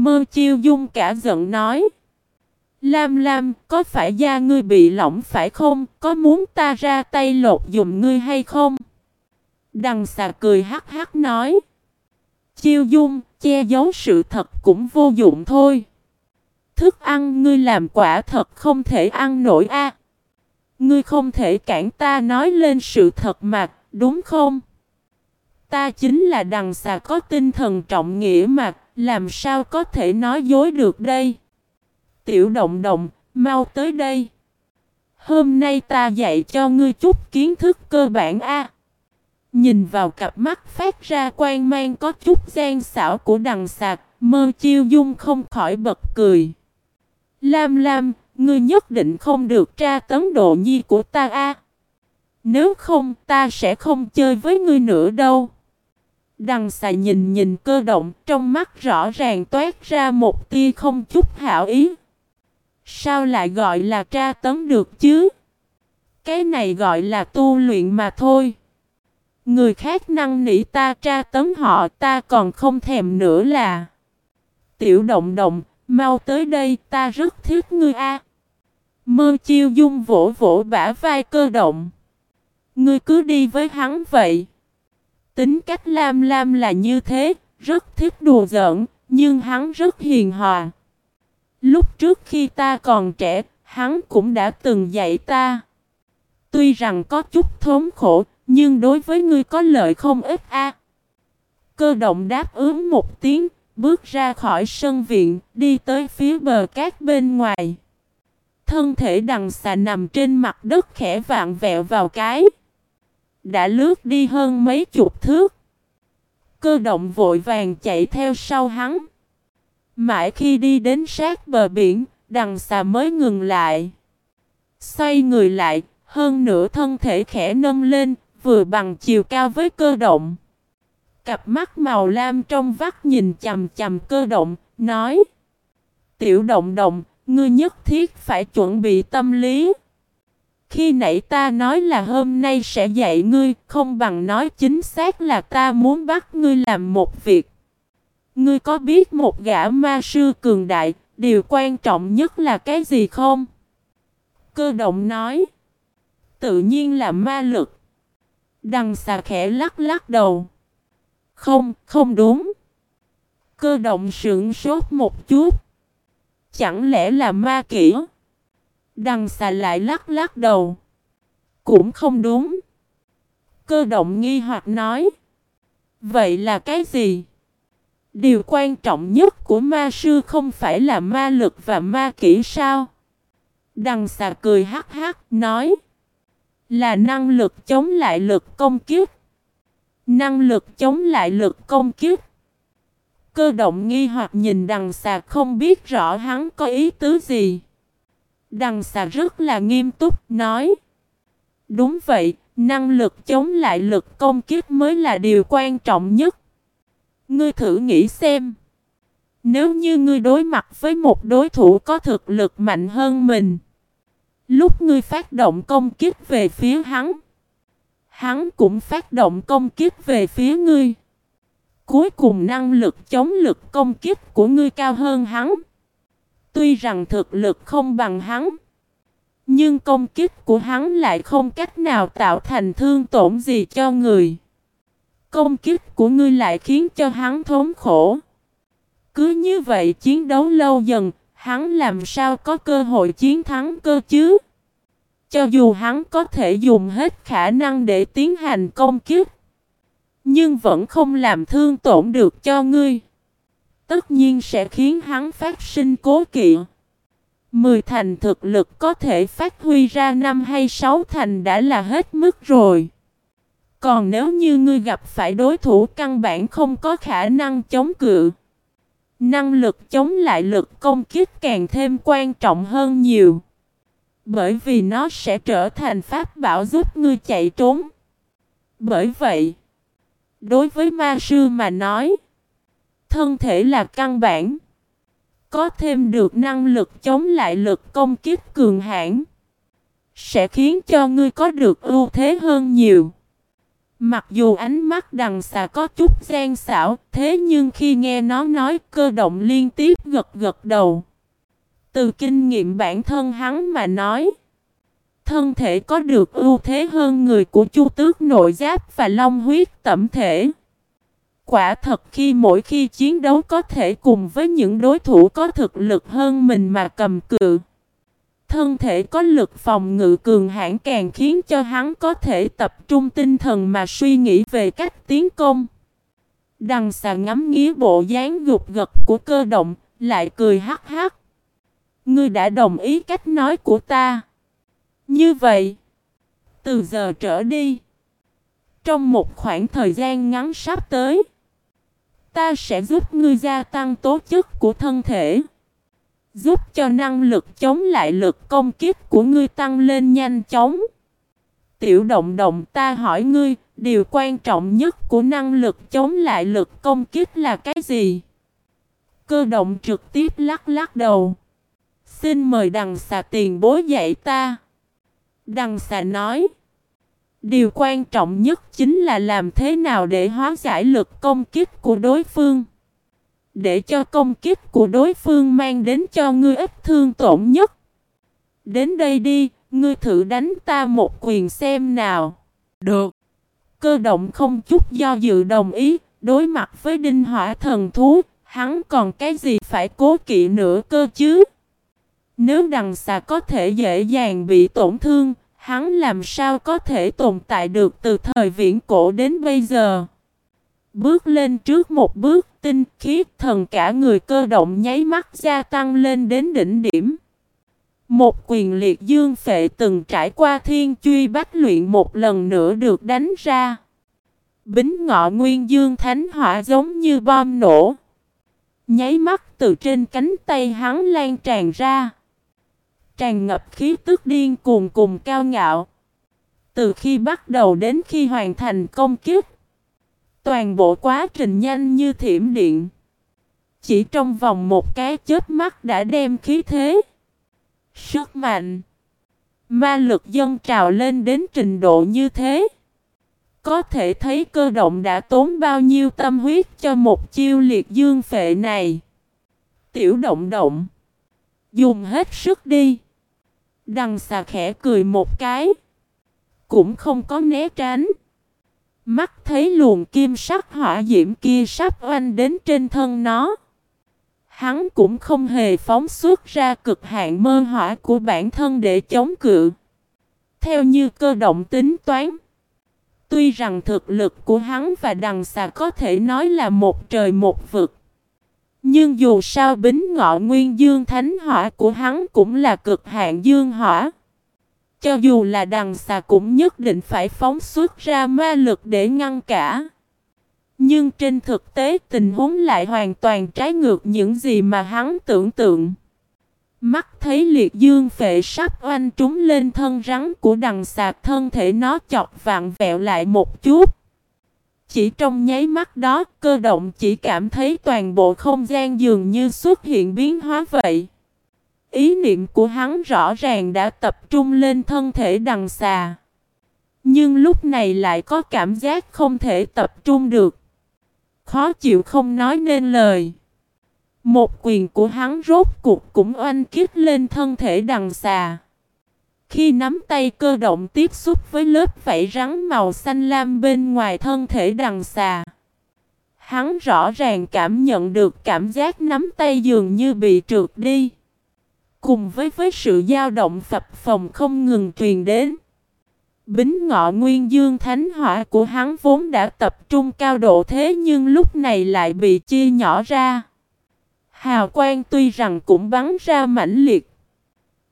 Mơ chiêu dung cả giận nói. Lam Lam, có phải da ngươi bị lỏng phải không? Có muốn ta ra tay lột dùm ngươi hay không? Đằng xà cười hắc hắc nói. Chiêu dung, che giấu sự thật cũng vô dụng thôi. Thức ăn ngươi làm quả thật không thể ăn nổi a. Ngươi không thể cản ta nói lên sự thật mà, đúng không? Ta chính là đằng xà có tinh thần trọng nghĩa mà, làm sao có thể nói dối được đây? Tiểu động động, mau tới đây. Hôm nay ta dạy cho ngươi chút kiến thức cơ bản A. Nhìn vào cặp mắt phát ra quan mang có chút gian xảo của đằng sạc, mơ chiêu dung không khỏi bật cười. Lam Lam, ngươi nhất định không được tra tấn độ nhi của ta a. Nếu không, ta sẽ không chơi với ngươi nữa đâu. Đằng xà nhìn nhìn cơ động, trong mắt rõ ràng toát ra một tia không chút hảo ý. Sao lại gọi là tra tấn được chứ? Cái này gọi là tu luyện mà thôi. Người khác năng nỉ ta tra tấn họ ta còn không thèm nữa là. Tiểu động động, mau tới đây ta rất thiết ngươi a. Mơ chiêu dung vỗ vỗ bả vai cơ động. Ngươi cứ đi với hắn vậy. Tính cách Lam Lam là như thế, rất thích đùa giỡn, nhưng hắn rất hiền hòa. Lúc trước khi ta còn trẻ, hắn cũng đã từng dạy ta. Tuy rằng có chút thốn khổ, nhưng đối với ngươi có lợi không ít a. Cơ động đáp ứng một tiếng, bước ra khỏi sân viện, đi tới phía bờ cát bên ngoài. Thân thể đằng xà nằm trên mặt đất khẽ vạn vẹo vào cái. Đã lướt đi hơn mấy chục thước. Cơ động vội vàng chạy theo sau hắn. Mãi khi đi đến sát bờ biển, đằng xà mới ngừng lại. Xoay người lại, hơn nửa thân thể khẽ nâng lên, vừa bằng chiều cao với cơ động. Cặp mắt màu lam trong vắt nhìn chầm chầm cơ động, nói Tiểu động động, ngươi nhất thiết phải chuẩn bị tâm lý. Khi nãy ta nói là hôm nay sẽ dạy ngươi, không bằng nói chính xác là ta muốn bắt ngươi làm một việc. Ngươi có biết một gã ma sư cường đại, điều quan trọng nhất là cái gì không? Cơ động nói. Tự nhiên là ma lực. Đằng xà khẽ lắc lắc đầu. Không, không đúng. Cơ động sững sốt một chút. Chẳng lẽ là ma kỹ? Đằng xà lại lắc lắc đầu. Cũng không đúng. Cơ động nghi hoặc nói. Vậy là cái gì? Điều quan trọng nhất của ma sư không phải là ma lực và ma kỹ sao? Đằng xà cười hắc hắc, nói. Là năng lực chống lại lực công kiếp. Năng lực chống lại lực công kiếp. Cơ động nghi hoặc nhìn đằng xà không biết rõ hắn có ý tứ gì. Đằng xà rất là nghiêm túc nói. Đúng vậy, năng lực chống lại lực công kiếp mới là điều quan trọng nhất. Ngươi thử nghĩ xem. Nếu như ngươi đối mặt với một đối thủ có thực lực mạnh hơn mình. Lúc ngươi phát động công kích về phía hắn. Hắn cũng phát động công kích về phía ngươi. Cuối cùng năng lực chống lực công kích của ngươi cao hơn hắn. Tuy rằng thực lực không bằng hắn. Nhưng công kích của hắn lại không cách nào tạo thành thương tổn gì cho người. Công kích của ngươi lại khiến cho hắn thốn khổ. Cứ như vậy chiến đấu lâu dần, hắn làm sao có cơ hội chiến thắng cơ chứ? Cho dù hắn có thể dùng hết khả năng để tiến hành công kích, nhưng vẫn không làm thương tổn được cho ngươi. Tất nhiên sẽ khiến hắn phát sinh cố kỵ. Mười thành thực lực có thể phát huy ra năm hay sáu thành đã là hết mức rồi. Còn nếu như ngươi gặp phải đối thủ căn bản không có khả năng chống cự, năng lực chống lại lực công kích càng thêm quan trọng hơn nhiều. Bởi vì nó sẽ trở thành pháp bảo giúp ngươi chạy trốn. Bởi vậy, đối với ma sư mà nói, thân thể là căn bản. Có thêm được năng lực chống lại lực công kích cường hãn sẽ khiến cho ngươi có được ưu thế hơn nhiều. Mặc dù ánh mắt đằng xà có chút gian xảo, thế nhưng khi nghe nó nói cơ động liên tiếp gật gật đầu. Từ kinh nghiệm bản thân hắn mà nói, thân thể có được ưu thế hơn người của chu tước nội giáp và long huyết tẩm thể. Quả thật khi mỗi khi chiến đấu có thể cùng với những đối thủ có thực lực hơn mình mà cầm cự. Thân thể có lực phòng ngự cường hãn càng khiến cho hắn có thể tập trung tinh thần mà suy nghĩ về cách tiến công. Đằng xà ngắm nghía bộ dáng gục gật của cơ động, lại cười hắc hắc. Ngươi đã đồng ý cách nói của ta. Như vậy, từ giờ trở đi, trong một khoảng thời gian ngắn sắp tới, ta sẽ giúp ngươi gia tăng tố chất của thân thể. Giúp cho năng lực chống lại lực công kích của ngươi tăng lên nhanh chóng. Tiểu động động ta hỏi ngươi, điều quan trọng nhất của năng lực chống lại lực công kích là cái gì? Cơ động trực tiếp lắc lắc đầu. Xin mời đằng xà tiền bối dạy ta. Đằng xà nói. Điều quan trọng nhất chính là làm thế nào để hóa giải lực công kích của đối phương. Để cho công kích của đối phương mang đến cho ngươi ít thương tổn nhất. Đến đây đi, ngươi thử đánh ta một quyền xem nào. Được. Cơ động không chút do dự đồng ý, đối mặt với đinh hỏa thần thú, hắn còn cái gì phải cố kỵ nữa cơ chứ? Nếu đằng xà có thể dễ dàng bị tổn thương, hắn làm sao có thể tồn tại được từ thời viễn cổ đến bây giờ? Bước lên trước một bước, tinh khiết thần cả người cơ động nháy mắt gia tăng lên đến đỉnh điểm. Một quyền liệt dương phệ từng trải qua thiên truy bách luyện một lần nữa được đánh ra. Bính ngọ nguyên dương thánh hỏa giống như bom nổ. Nháy mắt từ trên cánh tay hắn lan tràn ra. Tràn ngập khí tức điên cuồng cùng cao ngạo. Từ khi bắt đầu đến khi hoàn thành công kiếp. Toàn bộ quá trình nhanh như thiểm điện. Chỉ trong vòng một cái chớp mắt đã đem khí thế. Sức mạnh. Ma lực dân trào lên đến trình độ như thế. Có thể thấy cơ động đã tốn bao nhiêu tâm huyết cho một chiêu liệt dương phệ này. Tiểu động động. Dùng hết sức đi. Đằng xà khẽ cười một cái. Cũng không có né tránh. Mắt thấy luồng kim sắc hỏa diễm kia sắp oanh đến trên thân nó. Hắn cũng không hề phóng xuất ra cực hạn mơ hỏa của bản thân để chống cự. Theo như cơ động tính toán. Tuy rằng thực lực của hắn và đằng xà có thể nói là một trời một vực. Nhưng dù sao bính ngọ nguyên dương thánh hỏa của hắn cũng là cực hạn dương hỏa. Cho dù là đằng xà cũng nhất định phải phóng xuất ra ma lực để ngăn cả. Nhưng trên thực tế tình huống lại hoàn toàn trái ngược những gì mà hắn tưởng tượng. Mắt thấy liệt dương phệ sắp oanh trúng lên thân rắn của đằng sạc thân thể nó chọc vặn vẹo lại một chút. Chỉ trong nháy mắt đó, cơ động chỉ cảm thấy toàn bộ không gian dường như xuất hiện biến hóa vậy. Ý niệm của hắn rõ ràng đã tập trung lên thân thể đằng xà. Nhưng lúc này lại có cảm giác không thể tập trung được. Khó chịu không nói nên lời. Một quyền của hắn rốt cuộc cũng oanh kích lên thân thể đằng xà. Khi nắm tay cơ động tiếp xúc với lớp vảy rắn màu xanh lam bên ngoài thân thể đằng xà. Hắn rõ ràng cảm nhận được cảm giác nắm tay dường như bị trượt đi. Cùng với với sự dao động phập phòng không ngừng truyền đến. Bính ngọ nguyên dương thánh hỏa của hắn vốn đã tập trung cao độ thế nhưng lúc này lại bị chia nhỏ ra. Hào quang tuy rằng cũng bắn ra mãnh liệt.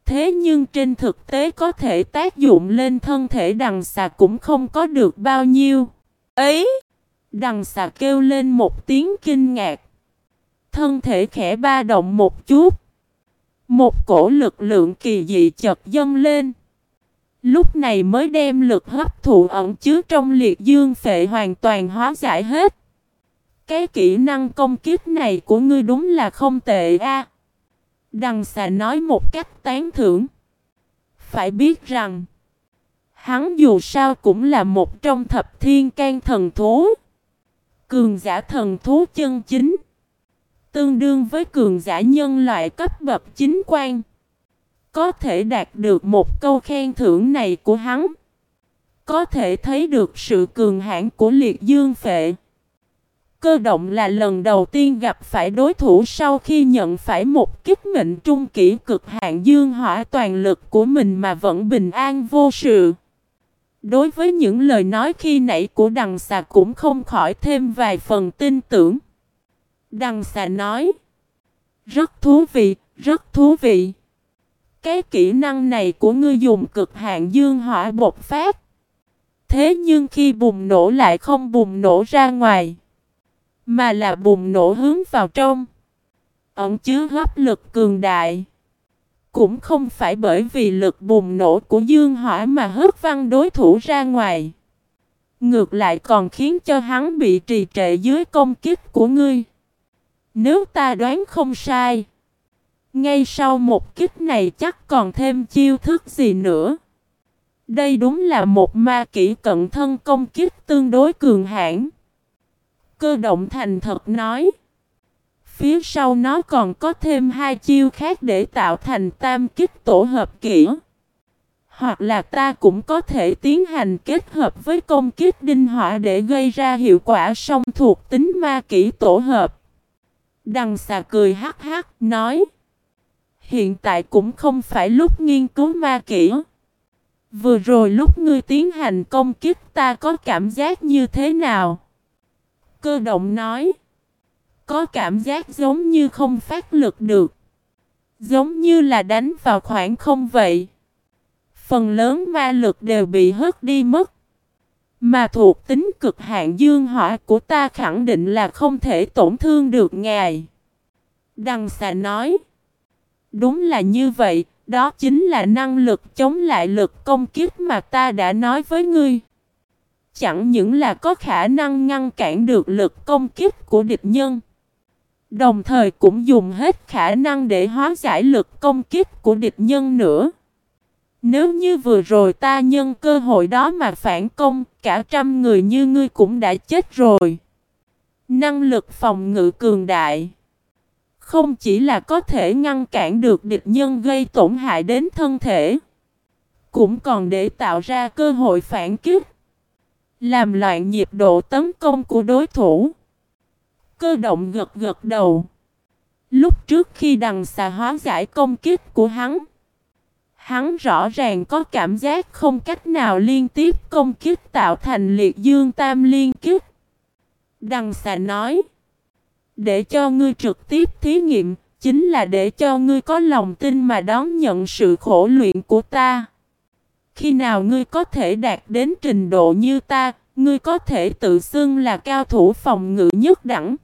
Thế nhưng trên thực tế có thể tác dụng lên thân thể đằng xà cũng không có được bao nhiêu. Ấy! Đằng xà kêu lên một tiếng kinh ngạc. Thân thể khẽ ba động một chút. Một cổ lực lượng kỳ dị chợt dâng lên. Lúc này mới đem lực hấp thụ ẩn chứa trong liệt dương phệ hoàn toàn hóa giải hết. Cái kỹ năng công kiếp này của ngươi đúng là không tệ a. Đằng xà nói một cách tán thưởng. Phải biết rằng, Hắn dù sao cũng là một trong thập thiên can thần thú. Cường giả thần thú chân chính. Tương đương với cường giả nhân loại cấp bậc chính quan. Có thể đạt được một câu khen thưởng này của hắn. Có thể thấy được sự cường hãn của liệt dương phệ. Cơ động là lần đầu tiên gặp phải đối thủ sau khi nhận phải một kích mệnh trung kỹ cực hạn dương hỏa toàn lực của mình mà vẫn bình an vô sự. Đối với những lời nói khi nãy của đằng xà cũng không khỏi thêm vài phần tin tưởng. Đằng xà nói. Rất thú vị, rất thú vị. Cái kỹ năng này của ngươi dùng cực hạn dương hỏa bột phát. Thế nhưng khi bùng nổ lại không bùng nổ ra ngoài. Mà là bùng nổ hướng vào trong. Ẩn chứa hấp lực cường đại. Cũng không phải bởi vì lực bùng nổ của dương hỏa mà hất văng đối thủ ra ngoài. Ngược lại còn khiến cho hắn bị trì trệ dưới công kích của ngươi. Nếu ta đoán không sai. Ngay sau một kích này chắc còn thêm chiêu thức gì nữa. Đây đúng là một ma kỹ cận thân công kích tương đối cường hãn. Cơ động thành thật nói. Phía sau nó còn có thêm hai chiêu khác để tạo thành tam kích tổ hợp kỹ. Hoặc là ta cũng có thể tiến hành kết hợp với công kích đinh hỏa để gây ra hiệu quả song thuộc tính ma kỹ tổ hợp. Đằng xà cười hắc hắc, nói. Hiện tại cũng không phải lúc nghiên cứu ma kỹ. Vừa rồi lúc ngươi tiến hành công kích ta có cảm giác như thế nào? Cơ động nói. Có cảm giác giống như không phát lực được. Giống như là đánh vào khoảng không vậy. Phần lớn ma lực đều bị hất đi mất. Mà thuộc tính cực hạn dương hỏa của ta khẳng định là không thể tổn thương được ngài. Đằng xà nói. Đúng là như vậy, đó chính là năng lực chống lại lực công kiếp mà ta đã nói với ngươi. Chẳng những là có khả năng ngăn cản được lực công kích của địch nhân. Đồng thời cũng dùng hết khả năng để hóa giải lực công kích của địch nhân nữa. Nếu như vừa rồi ta nhân cơ hội đó mà phản công, cả trăm người như ngươi cũng đã chết rồi. Năng lực phòng ngự cường đại. Không chỉ là có thể ngăn cản được địch nhân gây tổn hại đến thân thể. Cũng còn để tạo ra cơ hội phản kích. Làm loạn nhịp độ tấn công của đối thủ. Cơ động gật gật đầu. Lúc trước khi đằng xà hóa giải công kích của hắn. Hắn rõ ràng có cảm giác không cách nào liên tiếp công kích tạo thành liệt dương tam liên kích. Đằng xà nói. Để cho ngươi trực tiếp thí nghiệm, chính là để cho ngươi có lòng tin mà đón nhận sự khổ luyện của ta. Khi nào ngươi có thể đạt đến trình độ như ta, ngươi có thể tự xưng là cao thủ phòng ngự nhất đẳng.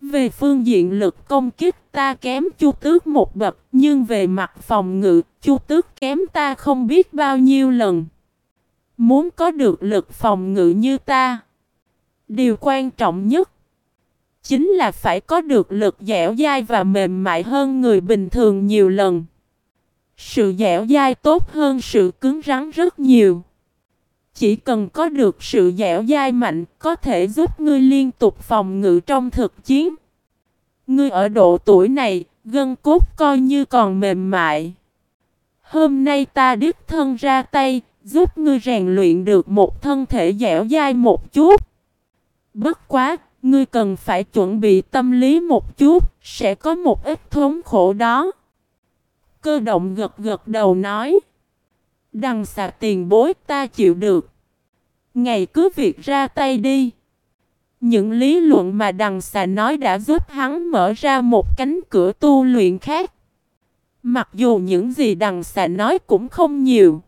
Về phương diện lực công kích ta kém chu tước một bậc, nhưng về mặt phòng ngự, chu tước kém ta không biết bao nhiêu lần. Muốn có được lực phòng ngự như ta, điều quan trọng nhất chính là phải có được lực dẻo dai và mềm mại hơn người bình thường nhiều lần. Sự dẻo dai tốt hơn sự cứng rắn rất nhiều. Chỉ cần có được sự dẻo dai mạnh có thể giúp ngươi liên tục phòng ngự trong thực chiến. Ngươi ở độ tuổi này, gân cốt coi như còn mềm mại. Hôm nay ta đích thân ra tay, giúp ngươi rèn luyện được một thân thể dẻo dai một chút. Bất quá, Ngươi cần phải chuẩn bị tâm lý một chút, sẽ có một ít thống khổ đó. Cơ động gật gật đầu nói. Đằng xà tiền bối ta chịu được. Ngày cứ việc ra tay đi. Những lý luận mà đằng xà nói đã giúp hắn mở ra một cánh cửa tu luyện khác. Mặc dù những gì đằng xà nói cũng không nhiều.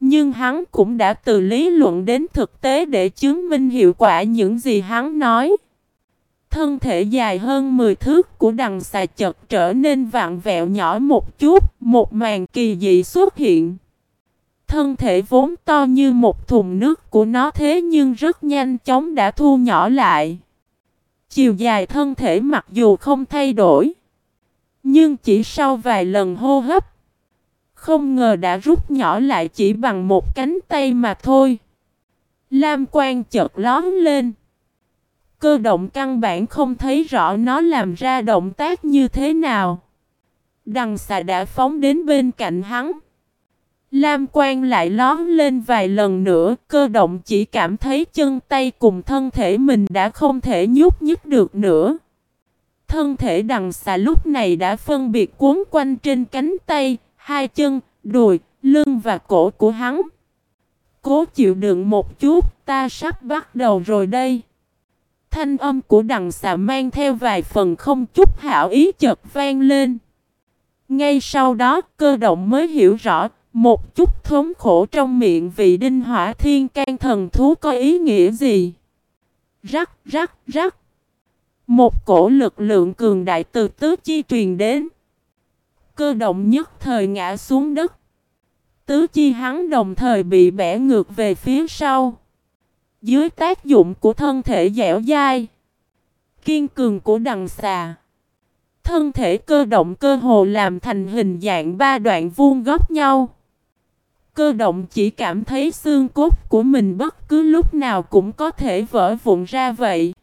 Nhưng hắn cũng đã từ lý luận đến thực tế để chứng minh hiệu quả những gì hắn nói. Thân thể dài hơn 10 thước của đằng xà chật trở nên vạn vẹo nhỏ một chút, một màn kỳ dị xuất hiện. Thân thể vốn to như một thùng nước của nó thế nhưng rất nhanh chóng đã thu nhỏ lại. Chiều dài thân thể mặc dù không thay đổi, nhưng chỉ sau vài lần hô hấp, Không ngờ đã rút nhỏ lại chỉ bằng một cánh tay mà thôi. Lam Quan chợt lón lên. Cơ động căn bản không thấy rõ nó làm ra động tác như thế nào. Đằng xà đã phóng đến bên cạnh hắn. Lam quang lại lón lên vài lần nữa, cơ động chỉ cảm thấy chân tay cùng thân thể mình đã không thể nhúc nhích được nữa. Thân thể đằng xà lúc này đã phân biệt cuốn quanh trên cánh tay, hai chân, đùi, lưng và cổ của hắn. Cố chịu đựng một chút, ta sắp bắt đầu rồi đây. Thanh âm của đằng xà mang theo vài phần không chút hảo ý chợt vang lên. Ngay sau đó, cơ động mới hiểu rõ, một chút thống khổ trong miệng vị đinh hỏa thiên can thần thú có ý nghĩa gì. Rắc, rắc, rắc. Một cổ lực lượng cường đại từ tứ chi truyền đến. Cơ động nhất thời ngã xuống đất. Tứ chi hắn đồng thời bị bẻ ngược về phía sau. Dưới tác dụng của thân thể dẻo dai. Kiên cường của đằng xà. Thân thể cơ động cơ hồ làm thành hình dạng ba đoạn vuông góc nhau. Cơ động chỉ cảm thấy xương cốt của mình bất cứ lúc nào cũng có thể vỡ vụn ra vậy.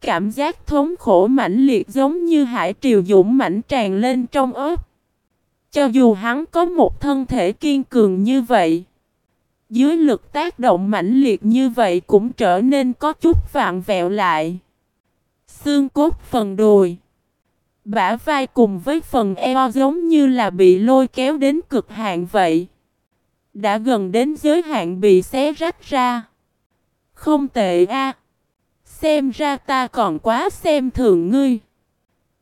Cảm giác thống khổ mãnh liệt giống như hải triều dũng mãnh tràn lên trong ớt. Cho dù hắn có một thân thể kiên cường như vậy, dưới lực tác động mãnh liệt như vậy cũng trở nên có chút vạn vẹo lại. Xương cốt phần đùi, bả vai cùng với phần eo giống như là bị lôi kéo đến cực hạn vậy. Đã gần đến giới hạn bị xé rách ra. Không tệ a. Xem ra ta còn quá xem thường ngươi.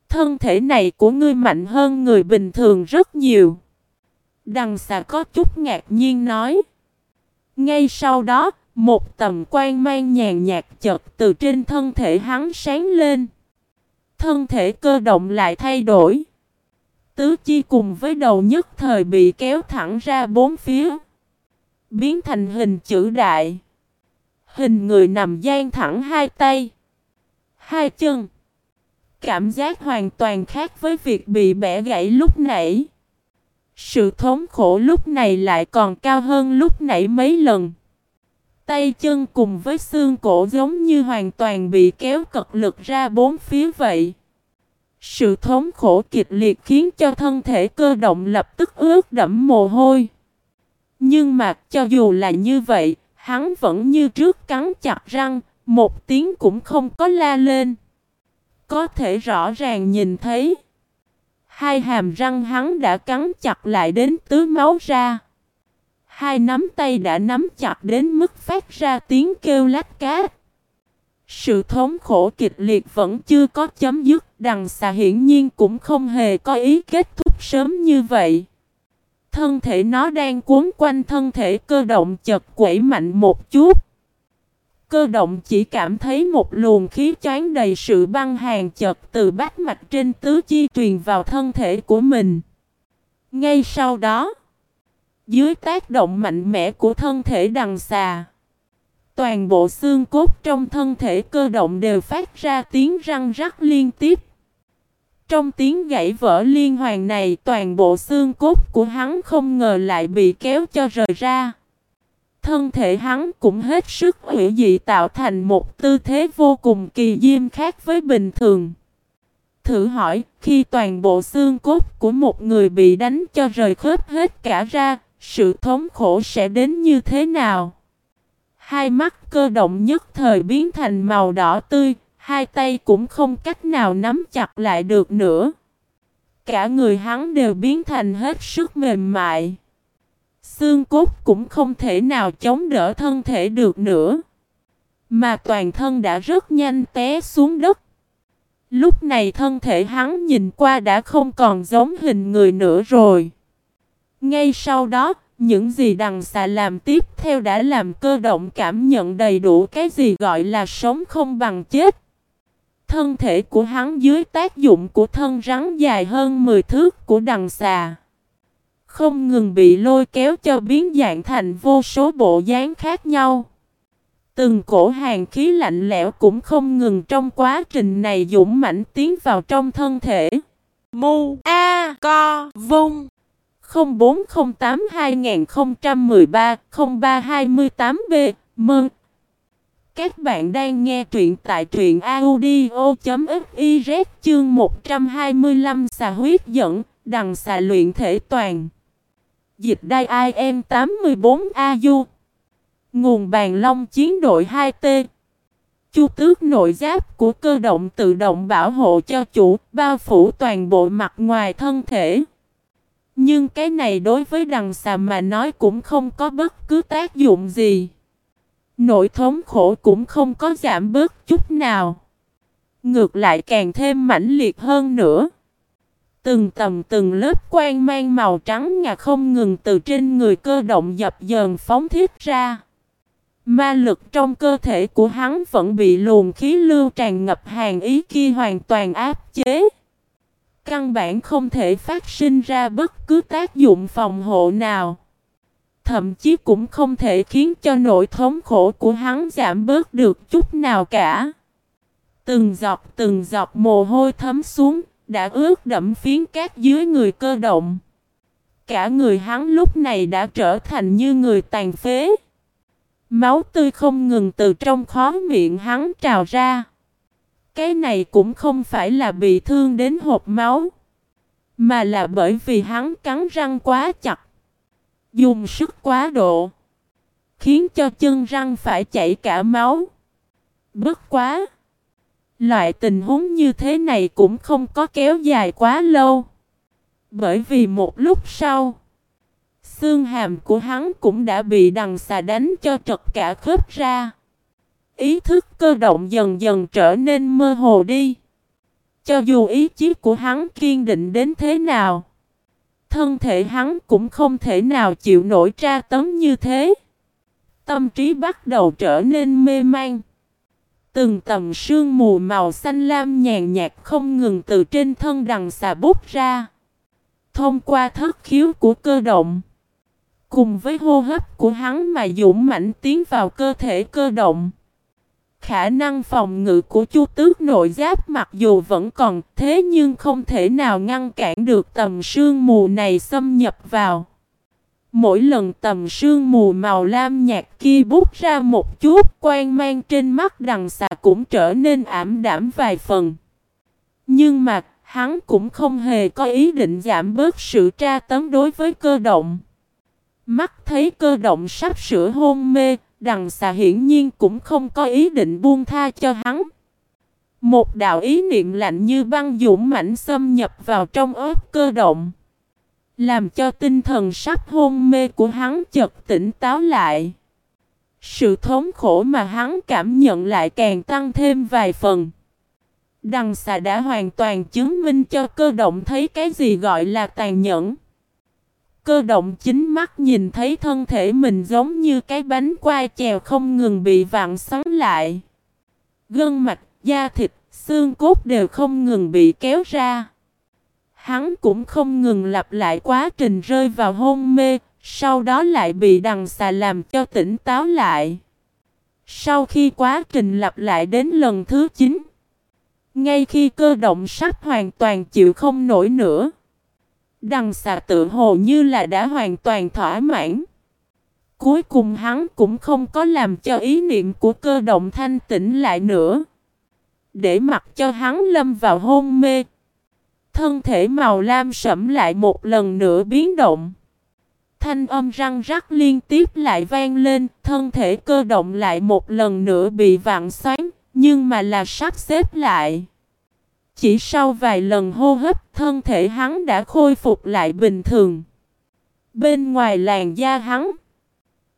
Thân thể này của ngươi mạnh hơn người bình thường rất nhiều. Đằng xà có chút ngạc nhiên nói. Ngay sau đó, một tầm quan mang nhàn nhạt chợt từ trên thân thể hắn sáng lên. Thân thể cơ động lại thay đổi. Tứ chi cùng với đầu nhất thời bị kéo thẳng ra bốn phía. Biến thành hình chữ đại. Hình người nằm gian thẳng hai tay. Hai chân. Cảm giác hoàn toàn khác với việc bị bẻ gãy lúc nãy. Sự thống khổ lúc này lại còn cao hơn lúc nãy mấy lần. Tay chân cùng với xương cổ giống như hoàn toàn bị kéo cật lực ra bốn phía vậy. Sự thống khổ kịch liệt khiến cho thân thể cơ động lập tức ướt đẫm mồ hôi. Nhưng mà cho dù là như vậy, hắn vẫn như trước cắn chặt răng, một tiếng cũng không có la lên. Có thể rõ ràng nhìn thấy. Hai hàm răng hắn đã cắn chặt lại đến tứ máu ra. Hai nắm tay đã nắm chặt đến mức phát ra tiếng kêu lách cát. Sự thống khổ kịch liệt vẫn chưa có chấm dứt, đằng xà hiển nhiên cũng không hề có ý kết thúc sớm như vậy. Thân thể nó đang cuốn quanh thân thể cơ động chật quẩy mạnh một chút. Cơ động chỉ cảm thấy một luồng khí choáng đầy sự băng hàng chật từ bát mạch trên tứ chi truyền vào thân thể của mình. Ngay sau đó, dưới tác động mạnh mẽ của thân thể đằng xà, toàn bộ xương cốt trong thân thể cơ động đều phát ra tiếng răng rắc liên tiếp. Trong tiếng gãy vỡ liên hoàn này toàn bộ xương cốt của hắn không ngờ lại bị kéo cho rời ra. Thân thể hắn cũng hết sức hủy dị tạo thành một tư thế vô cùng kỳ diêm khác với bình thường. Thử hỏi, khi toàn bộ xương cốt của một người bị đánh cho rời khớp hết cả ra, sự thống khổ sẽ đến như thế nào? Hai mắt cơ động nhất thời biến thành màu đỏ tươi, hai tay cũng không cách nào nắm chặt lại được nữa. Cả người hắn đều biến thành hết sức mềm mại. Xương cốt cũng không thể nào chống đỡ thân thể được nữa. Mà toàn thân đã rất nhanh té xuống đất. Lúc này thân thể hắn nhìn qua đã không còn giống hình người nữa rồi. Ngay sau đó, những gì đằng xà làm tiếp theo đã làm cơ động cảm nhận đầy đủ cái gì gọi là sống không bằng chết. Thân thể của hắn dưới tác dụng của thân rắn dài hơn 10 thước của đằng xà. Không ngừng bị lôi kéo cho biến dạng thành vô số bộ dáng khác nhau. Từng cổ hàng khí lạnh lẽo cũng không ngừng trong quá trình này dũng mãnh tiến vào trong thân thể. Mu A Co Vung 0408-2013-0328B Mừng! Các bạn đang nghe truyện tại truyện audio.fiz chương 125 xà huyết dẫn, đằng xà luyện thể toàn. Dịch đai IM 84AU Nguồn bàn long chiến đội 2T Chu tước nội giáp của cơ động tự động bảo hộ cho chủ, bao phủ toàn bộ mặt ngoài thân thể. Nhưng cái này đối với đằng xà mà nói cũng không có bất cứ tác dụng gì. Nỗi thống khổ cũng không có giảm bớt chút nào. Ngược lại càng thêm mãnh liệt hơn nữa. Từng tầm từng lớp quang mang màu trắng ngà không ngừng từ trên người cơ động dập dờn phóng thiết ra. Ma lực trong cơ thể của hắn vẫn bị luồng khí lưu tràn ngập hàng ý kia hoàn toàn áp chế. Căn bản không thể phát sinh ra bất cứ tác dụng phòng hộ nào. Thậm chí cũng không thể khiến cho nỗi thống khổ của hắn giảm bớt được chút nào cả. Từng giọt từng giọt mồ hôi thấm xuống, đã ướt đẫm phiến cát dưới người cơ động. Cả người hắn lúc này đã trở thành như người tàn phế. Máu tươi không ngừng từ trong khó miệng hắn trào ra. Cái này cũng không phải là bị thương đến hộp máu. Mà là bởi vì hắn cắn răng quá chặt. Dùng sức quá độ. Khiến cho chân răng phải chảy cả máu. Bất quá. Loại tình huống như thế này cũng không có kéo dài quá lâu. Bởi vì một lúc sau. Xương hàm của hắn cũng đã bị đằng xà đánh cho trật cả khớp ra. Ý thức cơ động dần dần trở nên mơ hồ đi. Cho dù ý chí của hắn kiên định đến thế nào, thân thể hắn cũng không thể nào chịu nổi tra tấn như thế. Tâm trí bắt đầu trở nên mê man. Từng tầm sương mù màu xanh lam nhàn nhạt không ngừng từ trên thân đằng xà bút ra. Thông qua thất khiếu của cơ động. Cùng với hô hấp của hắn mà dũng mãnh tiến vào cơ thể cơ động. Khả năng phòng ngự của chu tước nội giáp mặc dù vẫn còn, thế nhưng không thể nào ngăn cản được tầm sương mù này xâm nhập vào. Mỗi lần tầm sương mù màu lam nhạt kia bút ra một chút quan mang trên mắt đằng xà cũng trở nên ảm đảm vài phần. Nhưng mà hắn cũng không hề có ý định giảm bớt sự tra tấn đối với cơ động. Mắt thấy cơ động sắp sửa hôn mê, đằng xà hiển nhiên cũng không có ý định buông tha cho hắn. Một đạo ý niệm lạnh như băng dũng mãnh xâm nhập vào trong ớt cơ động. Làm cho tinh thần sắp hôn mê của hắn chợt tỉnh táo lại. Sự thống khổ mà hắn cảm nhận lại càng tăng thêm vài phần. Đằng xà đã hoàn toàn chứng minh cho cơ động thấy cái gì gọi là tàn nhẫn. Cơ động chính mắt nhìn thấy thân thể mình giống như cái bánh quai chèo không ngừng bị vặn xoắn lại. Gân mạch, da thịt, xương cốt đều không ngừng bị kéo ra. Hắn cũng không ngừng lặp lại quá trình rơi vào hôn mê, sau đó lại bị đằng xà làm cho tỉnh táo lại. Sau khi quá trình lặp lại đến lần thứ 9, ngay khi cơ động sắp hoàn toàn chịu không nổi nữa, Đằng xà tự hồ như là đã hoàn toàn thỏa mãn. Cuối cùng hắn cũng không có làm cho ý niệm của cơ động thanh tĩnh lại nữa. Để mặc cho hắn lâm vào hôn mê. Thân thể màu lam sẫm lại một lần nữa biến động. Thanh âm răng rắc liên tiếp lại vang lên, thân thể cơ động lại một lần nữa bị vặn xoắn, nhưng mà là sắp xếp lại. Chỉ sau vài lần hô hấp, thân thể hắn đã khôi phục lại bình thường. Bên ngoài làn da hắn,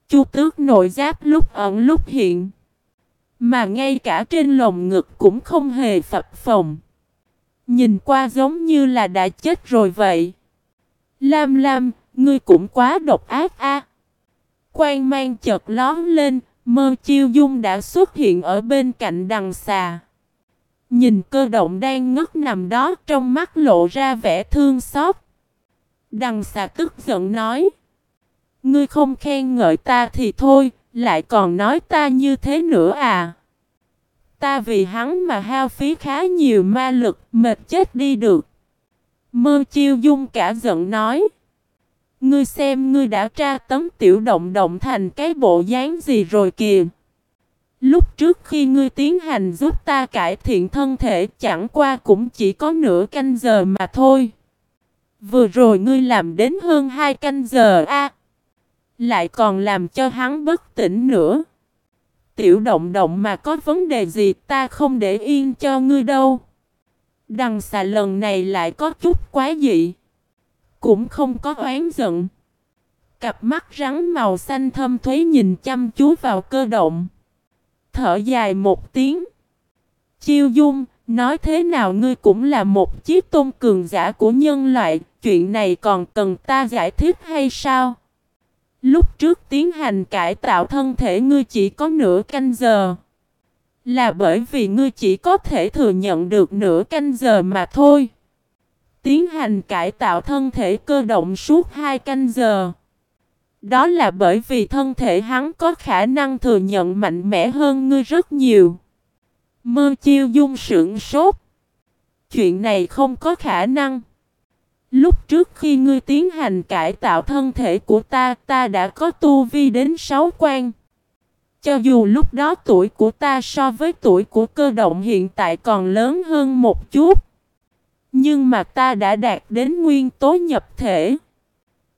chu tước nội giáp lúc ẩn lúc hiện. Mà ngay cả trên lồng ngực cũng không hề phập phồng. Nhìn qua giống như là đã chết rồi vậy. Lam Lam, ngươi cũng quá độc ác a. Quang mang chợt lón lên, mơ chiêu dung đã xuất hiện ở bên cạnh đằng xà. Nhìn cơ động đang ngất nằm đó trong mắt lộ ra vẻ thương xót. Đằng xà tức giận nói. Ngươi không khen ngợi ta thì thôi, lại còn nói ta như thế nữa à. Ta vì hắn mà hao phí khá nhiều ma lực, mệt chết đi được. Mơ chiêu dung cả giận nói. Ngươi xem ngươi đã tra tấm tiểu động động thành cái bộ dáng gì rồi kìa. Lúc trước khi ngươi tiến hành giúp ta cải thiện thân thể chẳng qua cũng chỉ có nửa canh giờ mà thôi. Vừa rồi ngươi làm đến hơn hai canh giờ a Lại còn làm cho hắn bất tỉnh nữa. Tiểu động động mà có vấn đề gì ta không để yên cho ngươi đâu. Đằng xà lần này lại có chút quá dị. Cũng không có oán giận. Cặp mắt rắn màu xanh thâm thuế nhìn chăm chú vào cơ động. Thở dài một tiếng. Chiêu dung, nói thế nào ngươi cũng là một chiếc tôn cường giả của nhân loại, chuyện này còn cần ta giải thích hay sao? Lúc trước tiến hành cải tạo thân thể ngươi chỉ có nửa canh giờ. Là bởi vì ngươi chỉ có thể thừa nhận được nửa canh giờ mà thôi. Tiến hành cải tạo thân thể cơ động suốt hai canh giờ. Đó là bởi vì thân thể hắn có khả năng thừa nhận mạnh mẽ hơn ngươi rất nhiều. Mơ chiêu dung sưởng sốt. Chuyện này không có khả năng. Lúc trước khi ngươi tiến hành cải tạo thân thể của ta, ta đã có tu vi đến sáu quan. Cho dù lúc đó tuổi của ta so với tuổi của cơ động hiện tại còn lớn hơn một chút. Nhưng mà ta đã đạt đến nguyên tố nhập thể.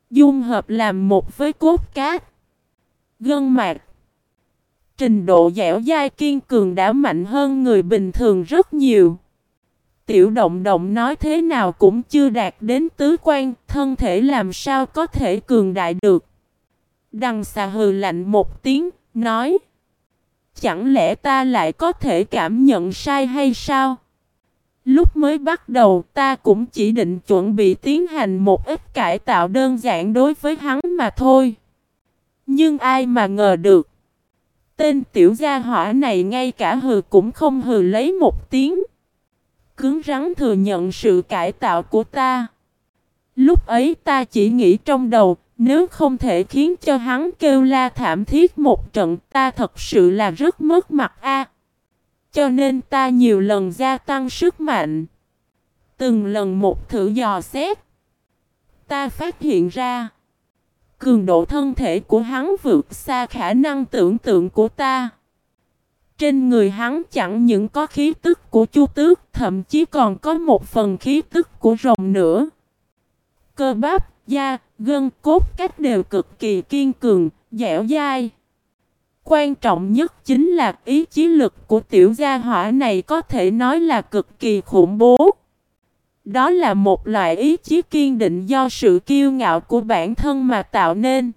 Dung hợp làm một với cốt cát. Gân mạc. Trình độ dẻo dai kiên cường đã mạnh hơn người bình thường rất nhiều. Tiểu động động nói thế nào cũng chưa đạt đến tứ quan, thân thể làm sao có thể cường đại được. Đằng xà hừ lạnh một tiếng, nói. Chẳng lẽ ta lại có thể cảm nhận sai hay sao? Lúc mới bắt đầu ta cũng chỉ định chuẩn bị tiến hành một ít cải tạo đơn giản đối với hắn mà thôi. Nhưng ai mà ngờ được. Tên tiểu gia hỏa này ngay cả hừ cũng không hừ lấy một tiếng. Cứng rắn thừa nhận sự cải tạo của ta. Lúc ấy ta chỉ nghĩ trong đầu, nếu không thể khiến cho hắn kêu la thảm thiết một trận ta thật sự là rất mất mặt a. Cho nên ta nhiều lần gia tăng sức mạnh. Từng lần một thử dò xét. Ta phát hiện ra. Cường độ thân thể của hắn vượt xa khả năng tưởng tượng của ta. Trên người hắn chẳng những có khí tức của chu tước, thậm chí còn có một phần khí tức của rồng nữa. Cơ bắp, da, gân cốt cách đều cực kỳ kiên cường, dẻo dai. Quan trọng nhất chính là ý chí lực của tiểu gia hỏa này có thể nói là cực kỳ khủng bố. Đó là một loại ý chí kiên định do sự kiêu ngạo của bản thân mà tạo nên.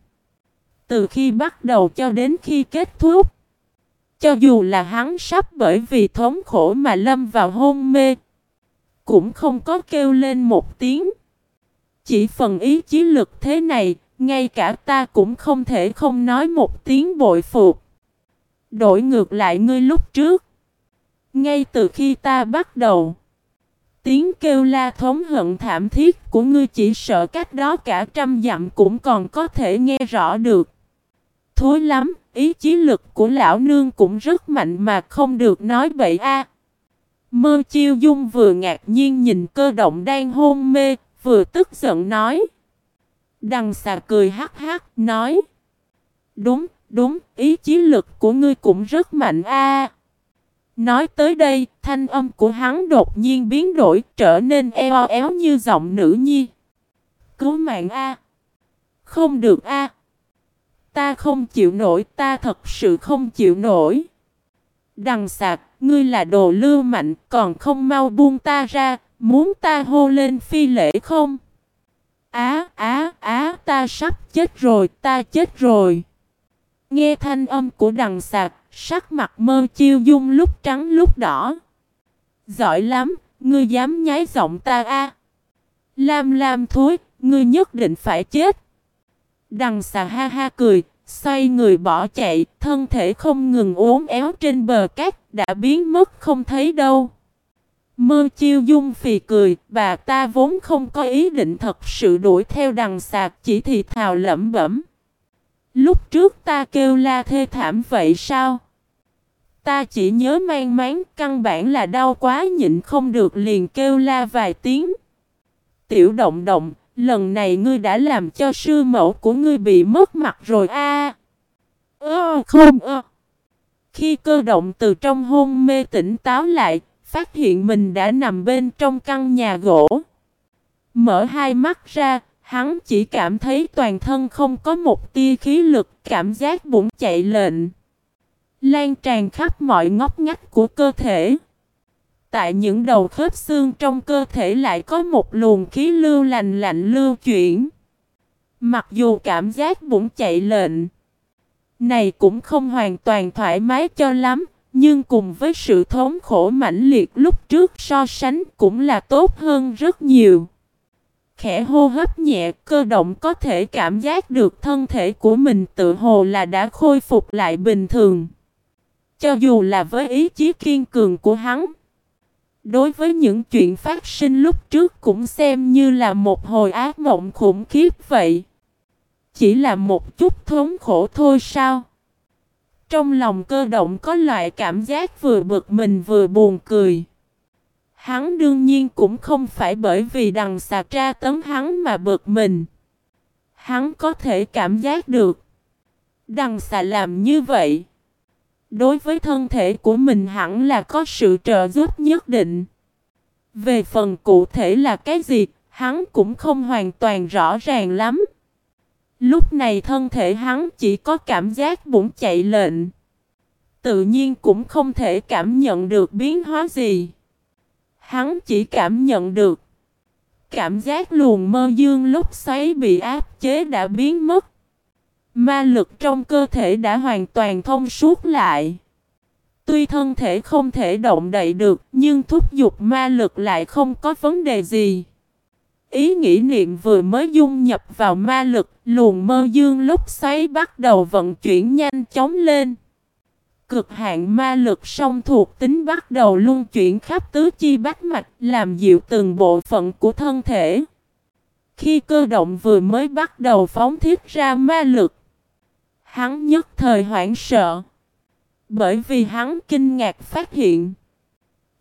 Từ khi bắt đầu cho đến khi kết thúc. Cho dù là hắn sắp bởi vì thống khổ mà lâm vào hôn mê. Cũng không có kêu lên một tiếng. Chỉ phần ý chí lực thế này, ngay cả ta cũng không thể không nói một tiếng bội phục. Đổi ngược lại ngươi lúc trước. Ngay từ khi ta bắt đầu. Tiếng kêu la thống hận thảm thiết của ngươi chỉ sợ cách đó cả trăm dặm cũng còn có thể nghe rõ được. Thối lắm, ý chí lực của lão nương cũng rất mạnh mà không được nói bậy a. Mơ chiêu dung vừa ngạc nhiên nhìn cơ động đang hôn mê, vừa tức giận nói. Đằng xà cười hắc hắc, nói. Đúng, đúng, ý chí lực của ngươi cũng rất mạnh a. Nói tới đây, thanh âm của hắn đột nhiên biến đổi, trở nên eo éo như giọng nữ nhi. Cứu mạng a. Không được a. Ta không chịu nổi, ta thật sự không chịu nổi. Đằng sạc, ngươi là đồ lưu mạnh, còn không mau buông ta ra, muốn ta hô lên phi lễ không? Á, á, á, ta sắp chết rồi, ta chết rồi. Nghe thanh âm của đằng sạc, sắc mặt mơ chiêu dung lúc trắng lúc đỏ. Giỏi lắm, ngươi dám nhái giọng ta a? Lam lam thối, ngươi nhất định phải chết. Đằng xà ha ha cười, xoay người bỏ chạy, thân thể không ngừng uốn éo trên bờ cát, đã biến mất không thấy đâu. Mơ chiêu dung phì cười, bà ta vốn không có ý định thật sự đuổi theo đằng sạc chỉ thì thào lẩm bẩm. Lúc trước ta kêu la thê thảm vậy sao? Ta chỉ nhớ mang máng căn bản là đau quá nhịn không được liền kêu la vài tiếng. Tiểu động động, lần này ngươi đã làm cho sư mẫu của ngươi bị mất mặt rồi a. Ơ không ơ. Khi cơ động từ trong hôn mê tỉnh táo lại, phát hiện mình đã nằm bên trong căn nhà gỗ. Mở hai mắt ra, hắn chỉ cảm thấy toàn thân không có một tia khí lực, cảm giác bụng chạy lệnh. Lan tràn khắp mọi ngóc ngách của cơ thể. Tại những đầu khớp xương trong cơ thể lại có một luồng khí lưu lành lạnh lưu chuyển. Mặc dù cảm giác bụng chạy lệnh. Này cũng không hoàn toàn thoải mái cho lắm. Nhưng cùng với sự thống khổ mãnh liệt lúc trước so sánh cũng là tốt hơn rất nhiều. Khẽ hô hấp nhẹ, cơ động có thể cảm giác được thân thể của mình tự hồ là đã khôi phục lại bình thường. Cho dù là với ý chí kiên cường của hắn. Đối với những chuyện phát sinh lúc trước cũng xem như là một hồi ác mộng khủng khiếp vậy. Chỉ là một chút thống khổ thôi sao? Trong lòng cơ động có loại cảm giác vừa bực mình vừa buồn cười. Hắn đương nhiên cũng không phải bởi vì đằng xà tra tấn hắn mà bực mình. Hắn có thể cảm giác được. Đằng xà làm như vậy. Đối với thân thể của mình hẳn là có sự trợ giúp nhất định. Về phần cụ thể là cái gì, hắn cũng không hoàn toàn rõ ràng lắm. Lúc này thân thể hắn chỉ có cảm giác bụng chạy lệnh. Tự nhiên cũng không thể cảm nhận được biến hóa gì. Hắn chỉ cảm nhận được. Cảm giác luồng mơ dương lúc xoáy bị áp chế đã biến mất. Ma lực trong cơ thể đã hoàn toàn thông suốt lại. Tuy thân thể không thể động đậy được, nhưng thúc giục ma lực lại không có vấn đề gì. Ý nghĩ niệm vừa mới dung nhập vào ma lực, luồng mơ dương lúc xoáy bắt đầu vận chuyển nhanh chóng lên. Cực hạn ma lực song thuộc tính bắt đầu luân chuyển khắp tứ chi bách mạch, làm dịu từng bộ phận của thân thể. Khi cơ động vừa mới bắt đầu phóng thiết ra ma lực, hắn nhất thời hoảng sợ. Bởi vì hắn kinh ngạc phát hiện,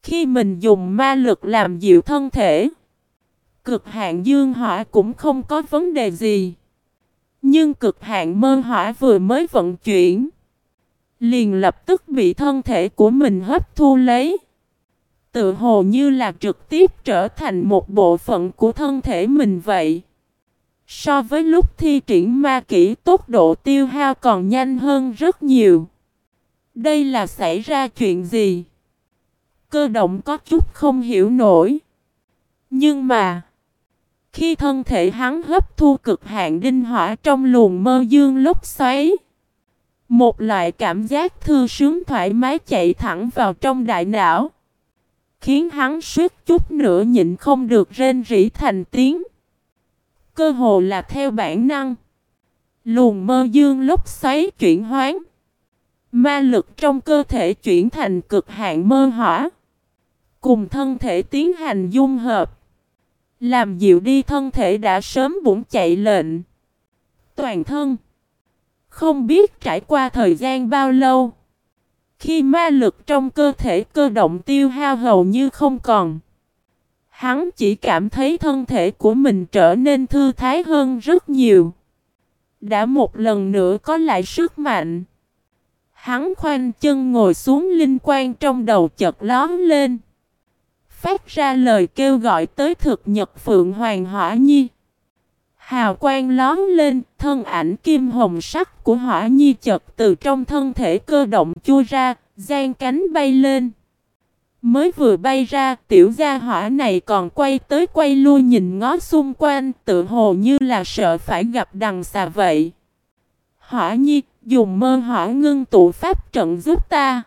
khi mình dùng ma lực làm dịu thân thể, cực hạn dương hỏa cũng không có vấn đề gì. Nhưng cực hạn mơ hỏa vừa mới vận chuyển, liền lập tức bị thân thể của mình hấp thu lấy. Tự hồ như là trực tiếp trở thành một bộ phận của thân thể mình vậy. So với lúc thi triển ma kỹ tốc độ tiêu hao còn nhanh hơn rất nhiều. Đây là xảy ra chuyện gì? Cơ động có chút không hiểu nổi. Nhưng mà, khi thân thể hắn hấp thu cực hạn đinh hỏa trong luồng mơ dương lúc xoáy, một loại cảm giác thư sướng thoải mái chạy thẳng vào trong đại não. Khiến hắn suýt chút nữa nhịn không được rên rỉ thành tiếng. Cơ hồ là theo bản năng. Luồng mơ dương lúc xoáy chuyển hoán. Ma lực trong cơ thể chuyển thành cực hạn mơ hỏa. Cùng thân thể tiến hành dung hợp. Làm dịu đi thân thể đã sớm bụng chạy lệnh. Toàn thân. Không biết trải qua thời gian bao lâu. Khi ma lực trong cơ thể cơ động tiêu hao hầu như không còn. Hắn chỉ cảm thấy thân thể của mình trở nên thư thái hơn rất nhiều. Đã một lần nữa có lại sức mạnh. Hắn khoanh chân ngồi xuống linh quan trong đầu chợt lóm lên. Phát ra lời kêu gọi tới thực nhật Phượng Hoàng Hỏa Nhi. Hào quang lón lên, thân ảnh kim hồng sắc của hỏa nhi chật từ trong thân thể cơ động chui ra, gian cánh bay lên. Mới vừa bay ra, tiểu gia hỏa này còn quay tới quay lui nhìn ngó xung quanh, tự hồ như là sợ phải gặp đằng xà vậy. Hỏa nhi, dùng mơ hỏa ngưng tụ pháp trận giúp ta.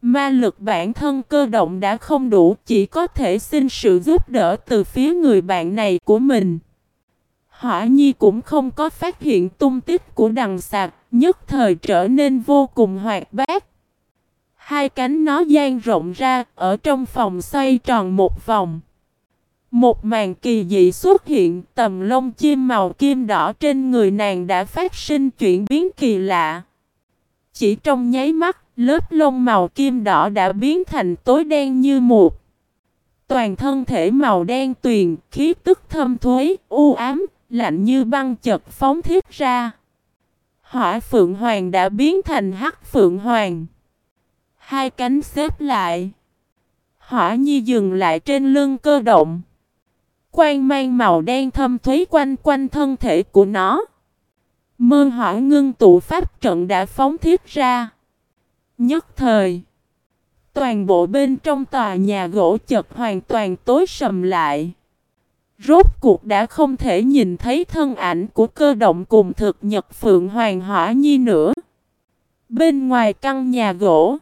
Ma lực bản thân cơ động đã không đủ, chỉ có thể xin sự giúp đỡ từ phía người bạn này của mình. Hỏa Nhi cũng không có phát hiện tung tích của đằng sạc, nhất thời trở nên vô cùng hoạt bát. Hai cánh nó dang rộng ra, ở trong phòng xoay tròn một vòng. Một màn kỳ dị xuất hiện, tầm lông chim màu kim đỏ trên người nàng đã phát sinh chuyển biến kỳ lạ. Chỉ trong nháy mắt, lớp lông màu kim đỏ đã biến thành tối đen như một. Toàn thân thể màu đen tuyền, khí tức thâm thuế, u ám, lạnh như băng chật phóng thiết ra. Hỏa Phượng Hoàng đã biến thành Hắc Phượng Hoàng. Hai cánh xếp lại. Hỏa Nhi dừng lại trên lưng cơ động. Quang mang màu đen thâm thúy quanh quanh thân thể của nó. Mơ hỏa ngưng tụ pháp trận đã phóng thiết ra. Nhất thời. Toàn bộ bên trong tòa nhà gỗ chật hoàn toàn tối sầm lại. Rốt cuộc đã không thể nhìn thấy thân ảnh của cơ động cùng thực nhật Phượng Hoàng Hỏa Nhi nữa. Bên ngoài căn nhà gỗ,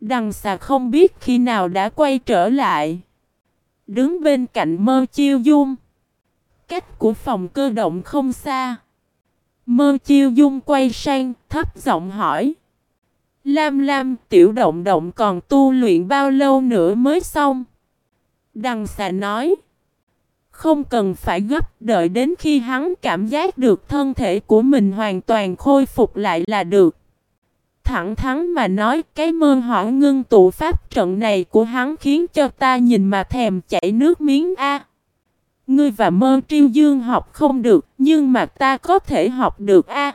đằng xà không biết khi nào đã quay trở lại. Đứng bên cạnh mơ chiêu dung. Cách của phòng cơ động không xa. Mơ chiêu dung quay sang, thấp giọng hỏi. Lam Lam, tiểu động động còn tu luyện bao lâu nữa mới xong? Đằng xà nói. Không cần phải gấp đợi đến khi hắn cảm giác được thân thể của mình hoàn toàn khôi phục lại là được. Thẳng thắn mà nói, cái mơ hỏa ngưng tụ pháp trận này của hắn khiến cho ta nhìn mà thèm chảy nước miếng A. Ngươi và mơ triêu dương học không được, nhưng mà ta có thể học được A.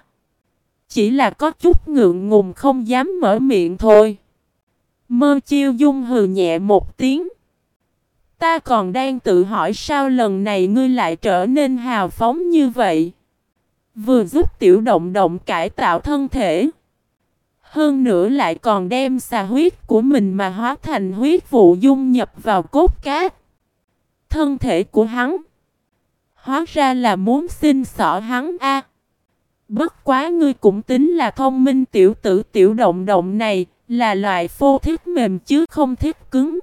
Chỉ là có chút ngượng ngùng không dám mở miệng thôi. Mơ chiêu dung hừ nhẹ một tiếng. Ta còn đang tự hỏi sao lần này ngươi lại trở nên hào phóng như vậy. Vừa giúp tiểu động động cải tạo thân thể. Hơn nữa lại còn đem xà huyết của mình mà hóa thành huyết vụ dung nhập vào cốt cát. Thân thể của hắn. Hóa ra là muốn xin xỏ hắn a. Bất quá ngươi cũng tính là thông minh tiểu tử tiểu động động này, là loại phô thiết mềm chứ không thiết cứng.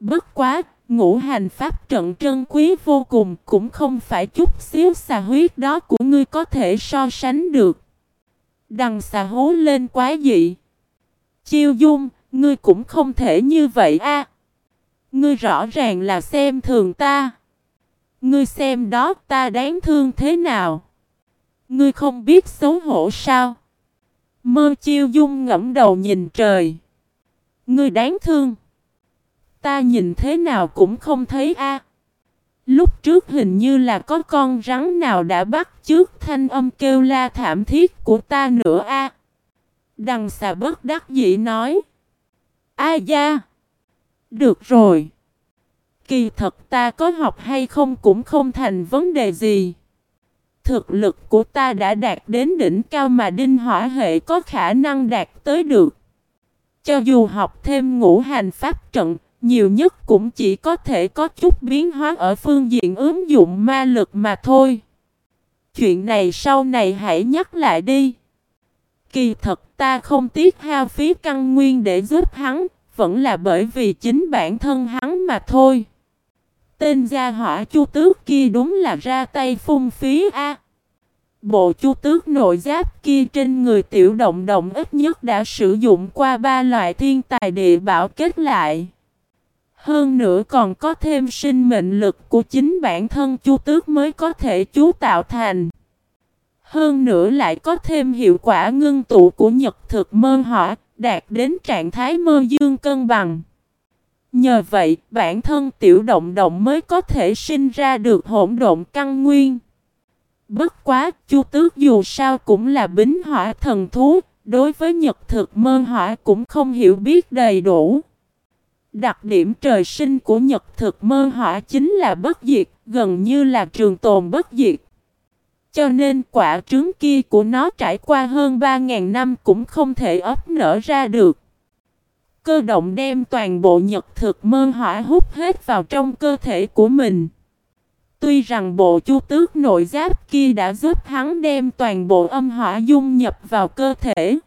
Bất quá, ngũ hành pháp trận trân quý vô cùng, cũng không phải chút xíu xà huyết đó của ngươi có thể so sánh được. Đằng xà hố lên quá dị. Chiêu dung, ngươi cũng không thể như vậy a. Ngươi rõ ràng là xem thường ta. Ngươi xem đó ta đáng thương thế nào. Ngươi không biết xấu hổ sao? Mơ chiêu dung ngẫm đầu nhìn trời. Ngươi đáng thương. Ta nhìn thế nào cũng không thấy a. Lúc trước hình như là có con rắn nào đã bắt trước thanh âm kêu la thảm thiết của ta nữa a. Đằng xà bất đắc dĩ nói. A da. Được rồi. Kỳ thật ta có học hay không cũng không thành vấn đề gì. Thực lực của ta đã đạt đến đỉnh cao mà đinh hỏa hệ có khả năng đạt tới được. Cho dù học thêm ngũ hành pháp trận, nhiều nhất cũng chỉ có thể có chút biến hóa ở phương diện ứng dụng ma lực mà thôi. Chuyện này sau này hãy nhắc lại đi. Kỳ thật ta không tiếc hao phí căn nguyên để giúp hắn, vẫn là bởi vì chính bản thân hắn mà thôi. Tên gia hỏa chu tước kia đúng là ra tay phung phí a. Bộ chu tước nội giáp kia trên người tiểu động động ít nhất đã sử dụng qua ba loại thiên tài địa bảo kết lại. Hơn nữa còn có thêm sinh mệnh lực của chính bản thân chu tước mới có thể chú tạo thành. Hơn nữa lại có thêm hiệu quả ngưng tụ của nhật thực mơ hỏa, đạt đến trạng thái mơ dương cân bằng. Nhờ vậy, bản thân tiểu động động mới có thể sinh ra được hỗn độn căn nguyên. Bất quá, chu tước dù sao cũng là bính hỏa thần thú, đối với nhật thực mơ hỏa cũng không hiểu biết đầy đủ. Đặc điểm trời sinh của nhật thực mơ hỏa chính là bất diệt, gần như là trường tồn bất diệt. Cho nên quả trứng kia của nó trải qua hơn 3.000 năm cũng không thể ấp nở ra được. Cơ động đem toàn bộ nhật thực mơ hỏa hút hết vào trong cơ thể của mình. Tuy rằng bộ chu tước nội giáp kia đã giúp hắn đem toàn bộ âm hỏa dung nhập vào cơ thể.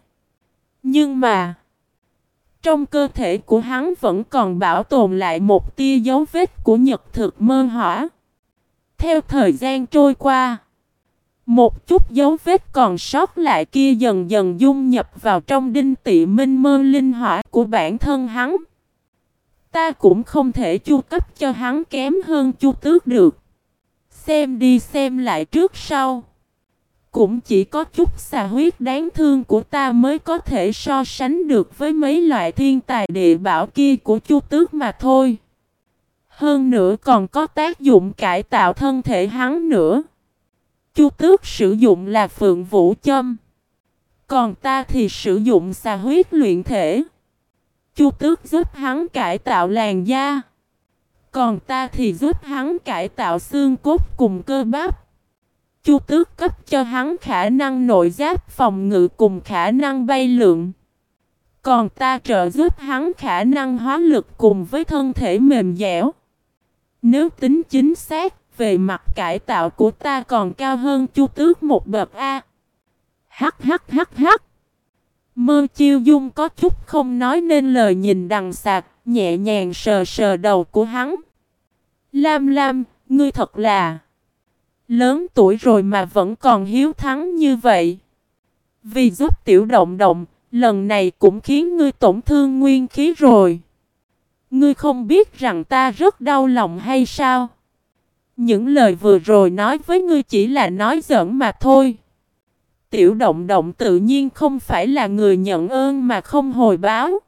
Nhưng mà, trong cơ thể của hắn vẫn còn bảo tồn lại một tia dấu vết của nhật thực mơ hỏa. Theo thời gian trôi qua, một chút dấu vết còn sót lại kia dần dần dung nhập vào trong đinh tị minh mơ linh hỏa của bản thân hắn. Ta cũng không thể chu cấp cho hắn kém hơn chu tước được. Xem đi xem lại trước sau. Cũng chỉ có chút xà huyết đáng thương của ta mới có thể so sánh được với mấy loại thiên tài địa bảo kia của chu tước mà thôi. Hơn nữa còn có tác dụng cải tạo thân thể hắn nữa. Chu tước sử dụng là phượng vũ châm. Còn ta thì sử dụng xà huyết luyện thể. Chu tước giúp hắn cải tạo làn da. Còn ta thì giúp hắn cải tạo xương cốt cùng cơ bắp. Chu tước cấp cho hắn khả năng nội giáp phòng ngự cùng khả năng bay lượn. Còn ta trợ giúp hắn khả năng hóa lực cùng với thân thể mềm dẻo. Nếu tính chính xác, về mặt cải tạo của ta còn cao hơn chu tước một bậc A. Hắc hắc hắc hắc. Mơ chiêu dung có chút không nói nên lời nhìn đằng sạc, nhẹ nhàng sờ sờ đầu của hắn. Lam Lam, ngươi thật là lớn tuổi rồi mà vẫn còn hiếu thắng như vậy. Vì giúp tiểu động động, lần này cũng khiến ngươi tổn thương nguyên khí rồi. Ngươi không biết rằng ta rất đau lòng hay sao? Những lời vừa rồi nói với ngươi chỉ là nói giỡn mà thôi. Tiểu động động tự nhiên không phải là người nhận ơn mà không hồi báo.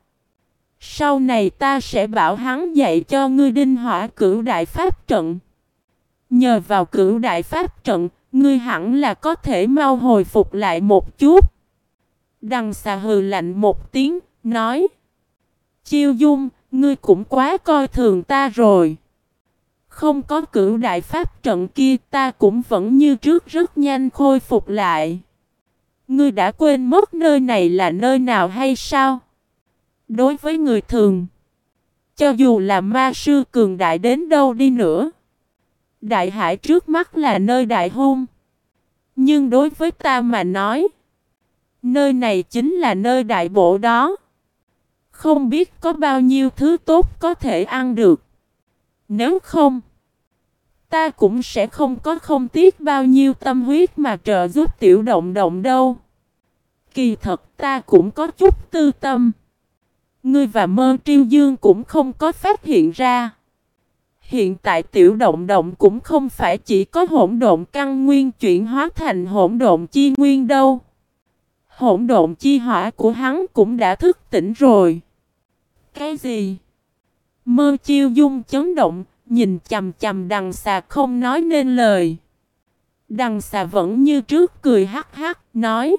Sau này ta sẽ bảo hắn dạy cho ngươi đinh hỏa cửu đại pháp trận. Nhờ vào cửu đại pháp trận, ngươi hẳn là có thể mau hồi phục lại một chút. Đằng xà hừ lạnh một tiếng, nói. Chiêu dung, ngươi cũng quá coi thường ta rồi. Không có cửu đại pháp trận kia ta cũng vẫn như trước rất nhanh khôi phục lại. Ngươi đã quên mất nơi này là nơi nào hay sao? Đối với người thường, cho dù là ma sư cường đại đến đâu đi nữa, đại hải trước mắt là nơi đại hung. Nhưng đối với ta mà nói, nơi này chính là nơi đại bộ đó. Không biết có bao nhiêu thứ tốt có thể ăn được. Nếu không, ta cũng sẽ không có không tiếc bao nhiêu tâm huyết mà trợ giúp tiểu động động đâu. Kỳ thật ta cũng có chút tư tâm. Ngươi và mơ triêu dương cũng không có phát hiện ra. Hiện tại tiểu động động cũng không phải chỉ có hỗn độn căn nguyên chuyển hóa thành hỗn độn chi nguyên đâu. Hỗn độn chi hỏa của hắn cũng đã thức tỉnh rồi. Cái gì? Mơ chiêu dung chấn động, nhìn chầm chầm đằng xà không nói nên lời. Đằng xà vẫn như trước cười hắc hắc, nói.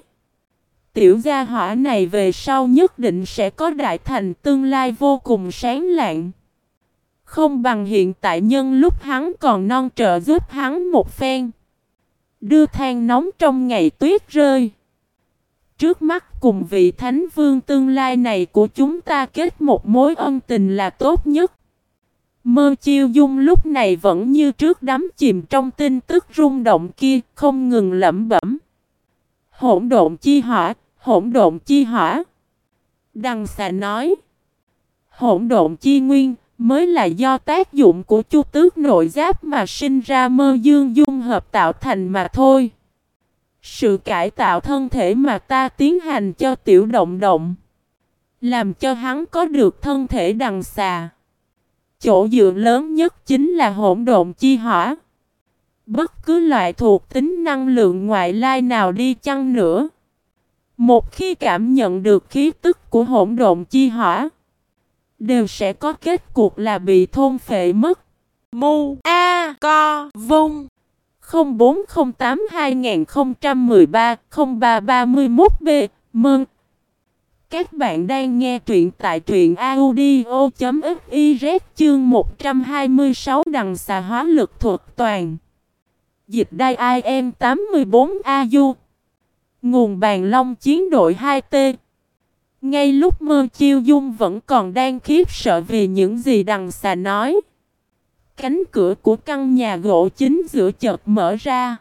Tiểu gia hỏa này về sau nhất định sẽ có đại thành tương lai vô cùng sáng lạng. Không bằng hiện tại nhân lúc hắn còn non trợ giúp hắn một phen. Đưa than nóng trong ngày tuyết rơi. Trước mắt cùng vị thánh vương tương lai này của chúng ta kết một mối ân tình là tốt nhất. Mơ chiêu dung lúc này vẫn như trước đắm chìm trong tin tức rung động kia, không ngừng lẩm bẩm. Hỗn độn chi hỏa, hỗn độn chi hỏa. Đằng xà nói. Hỗn độn chi nguyên, mới là do tác dụng của chu tước nội giáp mà sinh ra mơ dương dung hợp tạo thành mà thôi. Sự cải tạo thân thể mà ta tiến hành cho tiểu động động. Làm cho hắn có được thân thể đằng xà. Chỗ dựa lớn nhất chính là hỗn độn chi hỏa. Bất cứ loại thuộc tính năng lượng ngoại lai nào đi chăng nữa. Một khi cảm nhận được khí tức của hỗn độn chi hỏa, đều sẽ có kết cục là bị thôn phệ mất. Mu A Co Vung 0408 2013 0331 B Mừng! Các bạn đang nghe truyện tại truyện audio.fiz chương 126 đằng xà hóa lực thuật toàn. Dịch đai IM 84 AU Nguồn bàn long chiến đội 2T ngay lúc mơ chiêu dung vẫn còn đang khiếp sợ vì những gì đằng xà nói. Cánh cửa của căn nhà gỗ chính giữa chợt mở ra.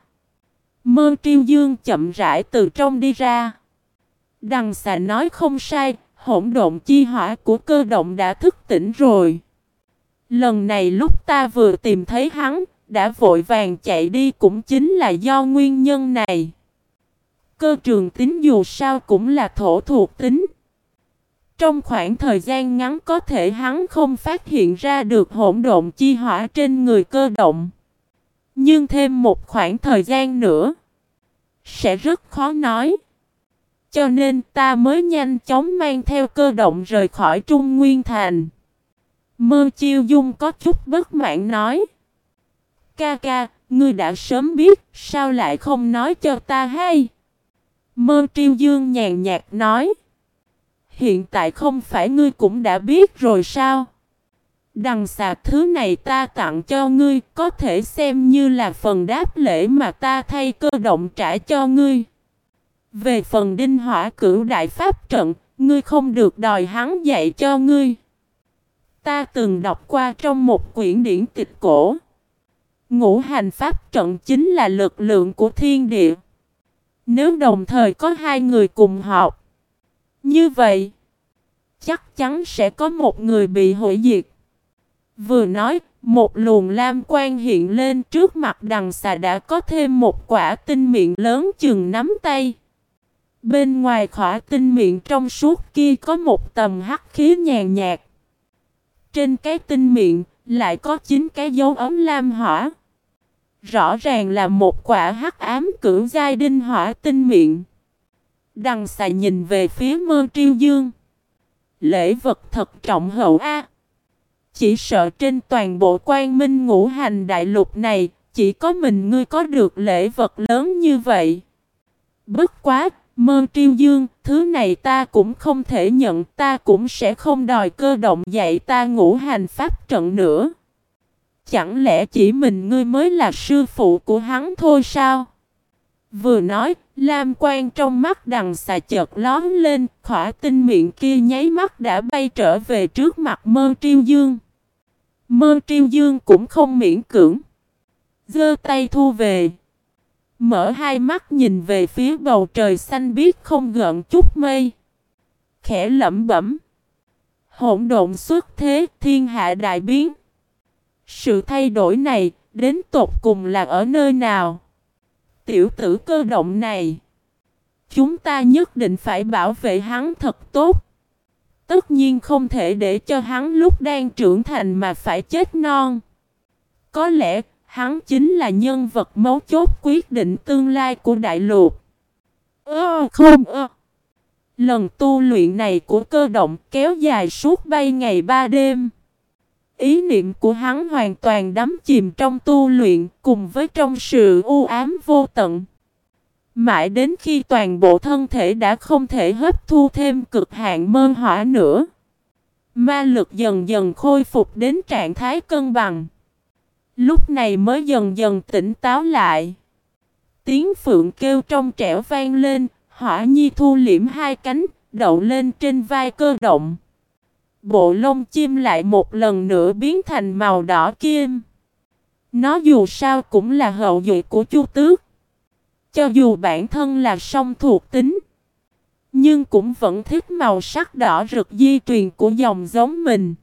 Mơ triêu dương chậm rãi từ trong đi ra. Đằng xà nói không sai, Hỗn độn chi hỏa của cơ động đã thức tỉnh rồi. Lần này lúc ta vừa tìm thấy hắn, Đã vội vàng chạy đi cũng chính là do nguyên nhân này. Cơ trường tính dù sao cũng là thổ thuộc tính. Trong khoảng thời gian ngắn có thể hắn không phát hiện ra được hỗn độn chi hỏa trên người cơ động. Nhưng thêm một khoảng thời gian nữa, sẽ rất khó nói. Cho nên ta mới nhanh chóng mang theo cơ động rời khỏi Trung Nguyên Thành. Mơ chiêu dung có chút bất mãn nói. Ca ca, ngươi đã sớm biết, sao lại không nói cho ta hay? Mơ triêu dương nhàn nhạt nói. Hiện tại không phải ngươi cũng đã biết rồi sao? Đằng xà thứ này ta tặng cho ngươi có thể xem như là phần đáp lễ mà ta thay cơ động trả cho ngươi. Về phần đinh hỏa cửu đại pháp trận, ngươi không được đòi hắn dạy cho ngươi. Ta từng đọc qua trong một quyển điển tịch cổ. Ngũ hành pháp trận chính là lực lượng của thiên địa. Nếu đồng thời có hai người cùng học, như vậy, chắc chắn sẽ có một người bị hủy diệt. Vừa nói, một luồng lam quan hiện lên trước mặt đằng xà đã có thêm một quả tinh miệng lớn chừng nắm tay. Bên ngoài khỏa tinh miệng trong suốt kia có một tầm hắc khí nhàn nhạt. Trên cái tinh miệng lại có chín cái dấu ấm lam hỏa. Rõ ràng là một quả hắc ám cửu giai đinh hỏa tinh miệng. Đằng xà nhìn về phía mơ triêu dương. Lễ vật thật trọng hậu A. Chỉ sợ trên toàn bộ quan minh ngũ hành đại lục này, chỉ có mình ngươi có được lễ vật lớn như vậy. Bất quá, mơ triêu dương, thứ này ta cũng không thể nhận, ta cũng sẽ không đòi cơ động dạy ta ngũ hành pháp trận nữa. Chẳng lẽ chỉ mình ngươi mới là sư phụ của hắn thôi sao? Vừa nói, Lam quan trong mắt đằng xà chợt lón lên, khỏa tinh miệng kia nháy mắt đã bay trở về trước mặt mơ triêu dương. Mơ triêu dương cũng không miễn cưỡng. Giơ tay thu về. Mở hai mắt nhìn về phía bầu trời xanh biếc không gợn chút mây. Khẽ lẩm bẩm. Hỗn độn xuất thế, thiên hạ đại biến. Sự thay đổi này, đến tột cùng là ở nơi nào? Tiểu tử cơ động này. Chúng ta nhất định phải bảo vệ hắn thật tốt. Tất nhiên không thể để cho hắn lúc đang trưởng thành mà phải chết non. Có lẽ, hắn chính là nhân vật mấu chốt quyết định tương lai của đại lục. Ơ, không, ơ. Lần tu luyện này của cơ động kéo dài suốt bay ngày ba đêm. Ý niệm của hắn hoàn toàn đắm chìm trong tu luyện cùng với trong sự u ám vô tận. Mãi đến khi toàn bộ thân thể đã không thể hấp thu thêm cực hạn mơ hỏa nữa. Ma lực dần dần khôi phục đến trạng thái cân bằng. Lúc này mới dần dần tỉnh táo lại. Tiếng phượng kêu trong trẻo vang lên, hỏa nhi thu liễm hai cánh, đậu lên trên vai cơ động. Bộ lông chim lại một lần nữa biến thành màu đỏ kim. Nó dù sao cũng là hậu duệ của chu tước. Cho dù bản thân là song thuộc tính, nhưng cũng vẫn thích màu sắc đỏ rực di truyền của dòng giống mình.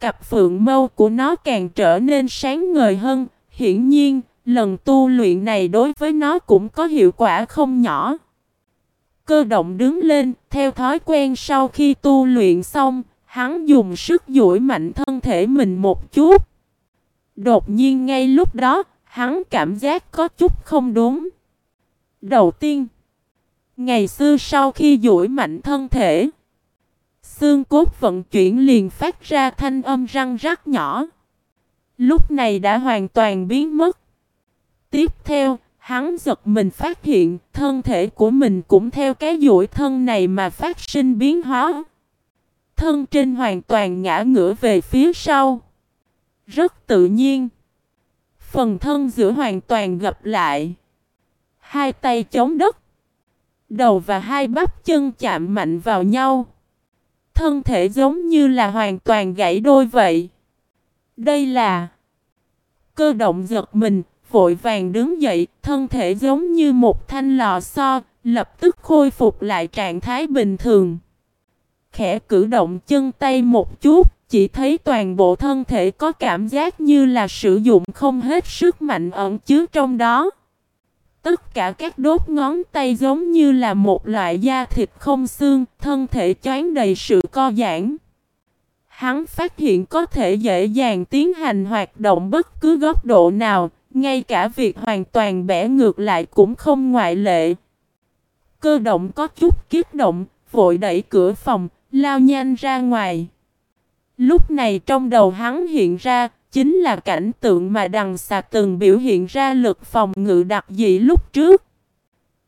Cặp phượng mâu của nó càng trở nên sáng ngời hơn, hiển nhiên, lần tu luyện này đối với nó cũng có hiệu quả không nhỏ. Cơ động đứng lên, theo thói quen sau khi tu luyện xong, hắn dùng sức duỗi mạnh thân thể mình một chút. Đột nhiên ngay lúc đó, hắn cảm giác có chút không đúng. Đầu tiên, ngày xưa sau khi duỗi mạnh thân thể, xương cốt vận chuyển liền phát ra thanh âm răng rắc nhỏ. Lúc này đã hoàn toàn biến mất. Tiếp theo, hắn giật mình phát hiện thân thể của mình cũng theo cái duỗi thân này mà phát sinh biến hóa. Thân trên hoàn toàn ngã ngửa về phía sau. Rất tự nhiên. Phần thân giữa hoàn toàn gập lại. Hai tay chống đất. Đầu và hai bắp chân chạm mạnh vào nhau. Thân thể giống như là hoàn toàn gãy đôi vậy. Đây là cơ động giật mình, vội vàng đứng dậy, thân thể giống như một thanh lò xo, lập tức khôi phục lại trạng thái bình thường. Khẽ cử động chân tay một chút, chỉ thấy toàn bộ thân thể có cảm giác như là sử dụng không hết sức mạnh ẩn chứa trong đó. Tất cả các đốt ngón tay giống như là một loại da thịt không xương, thân thể choán đầy sự co giãn. Hắn phát hiện có thể dễ dàng tiến hành hoạt động bất cứ góc độ nào, ngay cả việc hoàn toàn bẻ ngược lại cũng không ngoại lệ. Cơ động có chút kiết động, vội đẩy cửa phòng, lao nhanh ra ngoài. Lúc này trong đầu hắn hiện ra, chính là cảnh tượng mà đằng xà từng biểu hiện ra lực phòng ngự đặc dị lúc trước.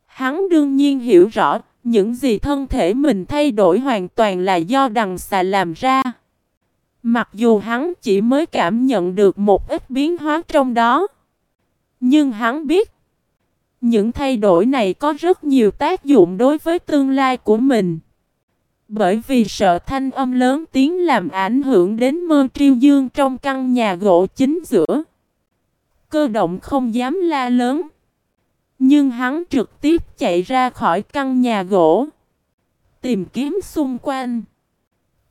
Hắn đương nhiên hiểu rõ, những gì thân thể mình thay đổi hoàn toàn là do đằng xà làm ra. Mặc dù hắn chỉ mới cảm nhận được một ít biến hóa trong đó. Nhưng hắn biết, những thay đổi này có rất nhiều tác dụng đối với tương lai của mình. Bởi vì sợ thanh âm lớn tiếng làm ảnh hưởng đến mơ triêu dương trong căn nhà gỗ chính giữa. Cơ động không dám la lớn. Nhưng hắn trực tiếp chạy ra khỏi căn nhà gỗ. Tìm kiếm xung quanh.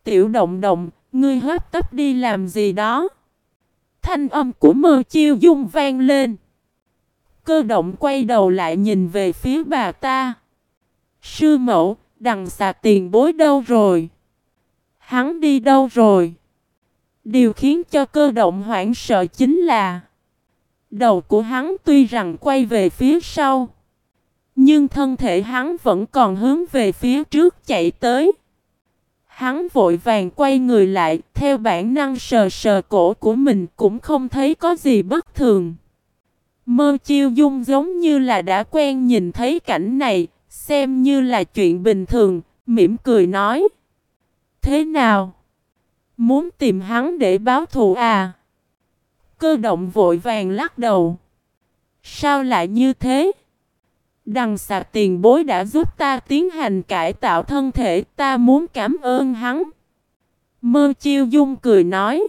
Tiểu động động, ngươi hấp tấp đi làm gì đó. Thanh âm của mơ chiêu dung vang lên. Cơ động quay đầu lại nhìn về phía bà ta. Sư mẫu, đằng xà tiền bối đâu rồi? Hắn đi đâu rồi? Điều khiến cho cơ động hoảng sợ chính là, Đầu của hắn tuy rằng quay về phía sau, Nhưng thân thể hắn vẫn còn hướng về phía trước chạy tới Hắn vội vàng quay người lại, Theo bản năng sờ sờ cổ của mình cũng không thấy có gì bất thường Mơ chiêu dung giống như là đã quen nhìn thấy cảnh này Xem như là chuyện bình thường, Mỉm cười nói Thế nào? Muốn tìm hắn để báo thù à? Cơ động vội vàng lắc đầu. Sao lại như thế? Đằng sạc tiền bối đã giúp ta tiến hành cải tạo thân thể, ta muốn cảm ơn hắn. Mơ chiêu dung cười nói.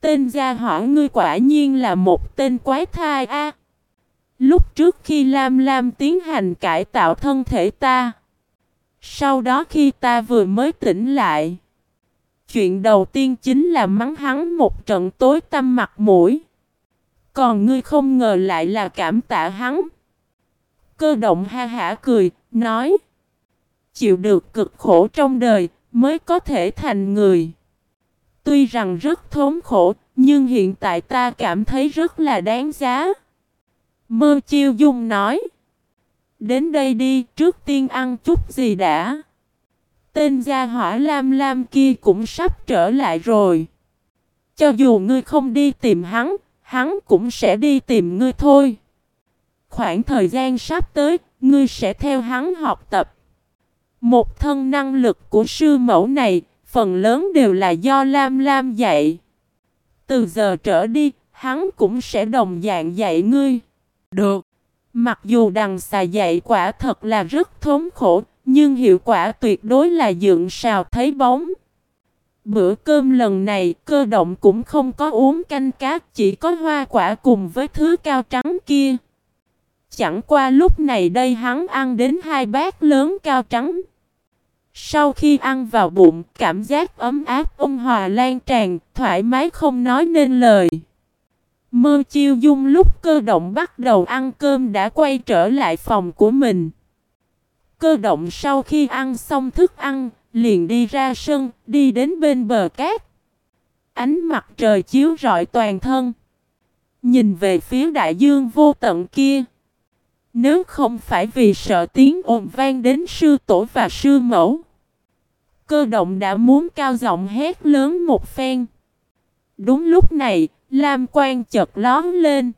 Tên gia hỏa ngươi quả nhiên là một tên quái thai a. Lúc trước khi Lam Lam tiến hành cải tạo thân thể ta. Sau đó khi ta vừa mới tỉnh lại. Chuyện đầu tiên chính là mắng hắn một trận tối tâm mặt mũi. Còn ngươi không ngờ lại là cảm tạ hắn. Cơ động ha hả cười, nói. Chịu được cực khổ trong đời, mới có thể thành người. Tuy rằng rất thốn khổ, nhưng hiện tại ta cảm thấy rất là đáng giá. Mơ chiêu dung nói. Đến đây đi, trước tiên ăn chút gì đã. Tên gia hỏa lam lam kia cũng sắp trở lại rồi. Cho dù ngươi không đi tìm hắn, hắn cũng sẽ đi tìm ngươi thôi. Khoảng thời gian sắp tới, ngươi sẽ theo hắn học tập. Một thân năng lực của sư mẫu này, phần lớn đều là do Lam Lam dạy. Từ giờ trở đi, hắn cũng sẽ đồng dạng dạy ngươi. Được. Mặc dù đằng xà dạy quả thật là rất thốn khổ, nhưng hiệu quả tuyệt đối là dựng sào thấy bóng. Bữa cơm lần này cơ động cũng không có uống canh cá chỉ có hoa quả cùng với thứ cao trắng kia. Chẳng qua lúc này đây hắn ăn đến hai bát lớn cao trắng. Sau khi ăn vào bụng, cảm giác ấm áp ôn hòa lan tràn, thoải mái không nói nên lời. Mơ chiêu dung lúc cơ động bắt đầu ăn cơm đã quay trở lại phòng của mình. Cơ động sau khi ăn xong thức ăn, liền đi ra sân, đi đến bên bờ cát. Ánh mặt trời chiếu rọi toàn thân. Nhìn về phía đại dương vô tận kia. Nếu không phải vì sợ tiếng ồn vang đến sư tổ và sư mẫu. Cơ động đã muốn cao giọng hét lớn một phen. Đúng lúc này, Lam quan chợt lón lên.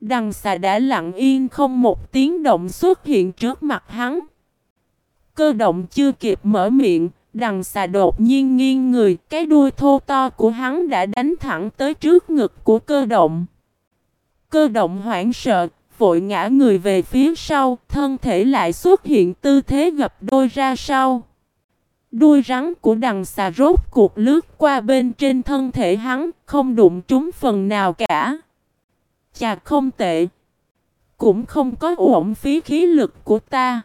Đằng xà đã lặng yên không một tiếng động xuất hiện trước mặt hắn. Cơ động chưa kịp mở miệng, đằng xà đột nhiên nghiêng người, cái đuôi thô to của hắn đã đánh thẳng tới trước ngực của cơ động. Cơ động hoảng sợ, vội ngã người về phía sau, thân thể lại xuất hiện tư thế gập đôi ra sau. Đuôi rắn của đằng xà rốt cuộc lướt qua bên trên thân thể hắn, không đụng trúng phần nào cả. Chà không tệ. Cũng không có uổng phí khí lực của ta.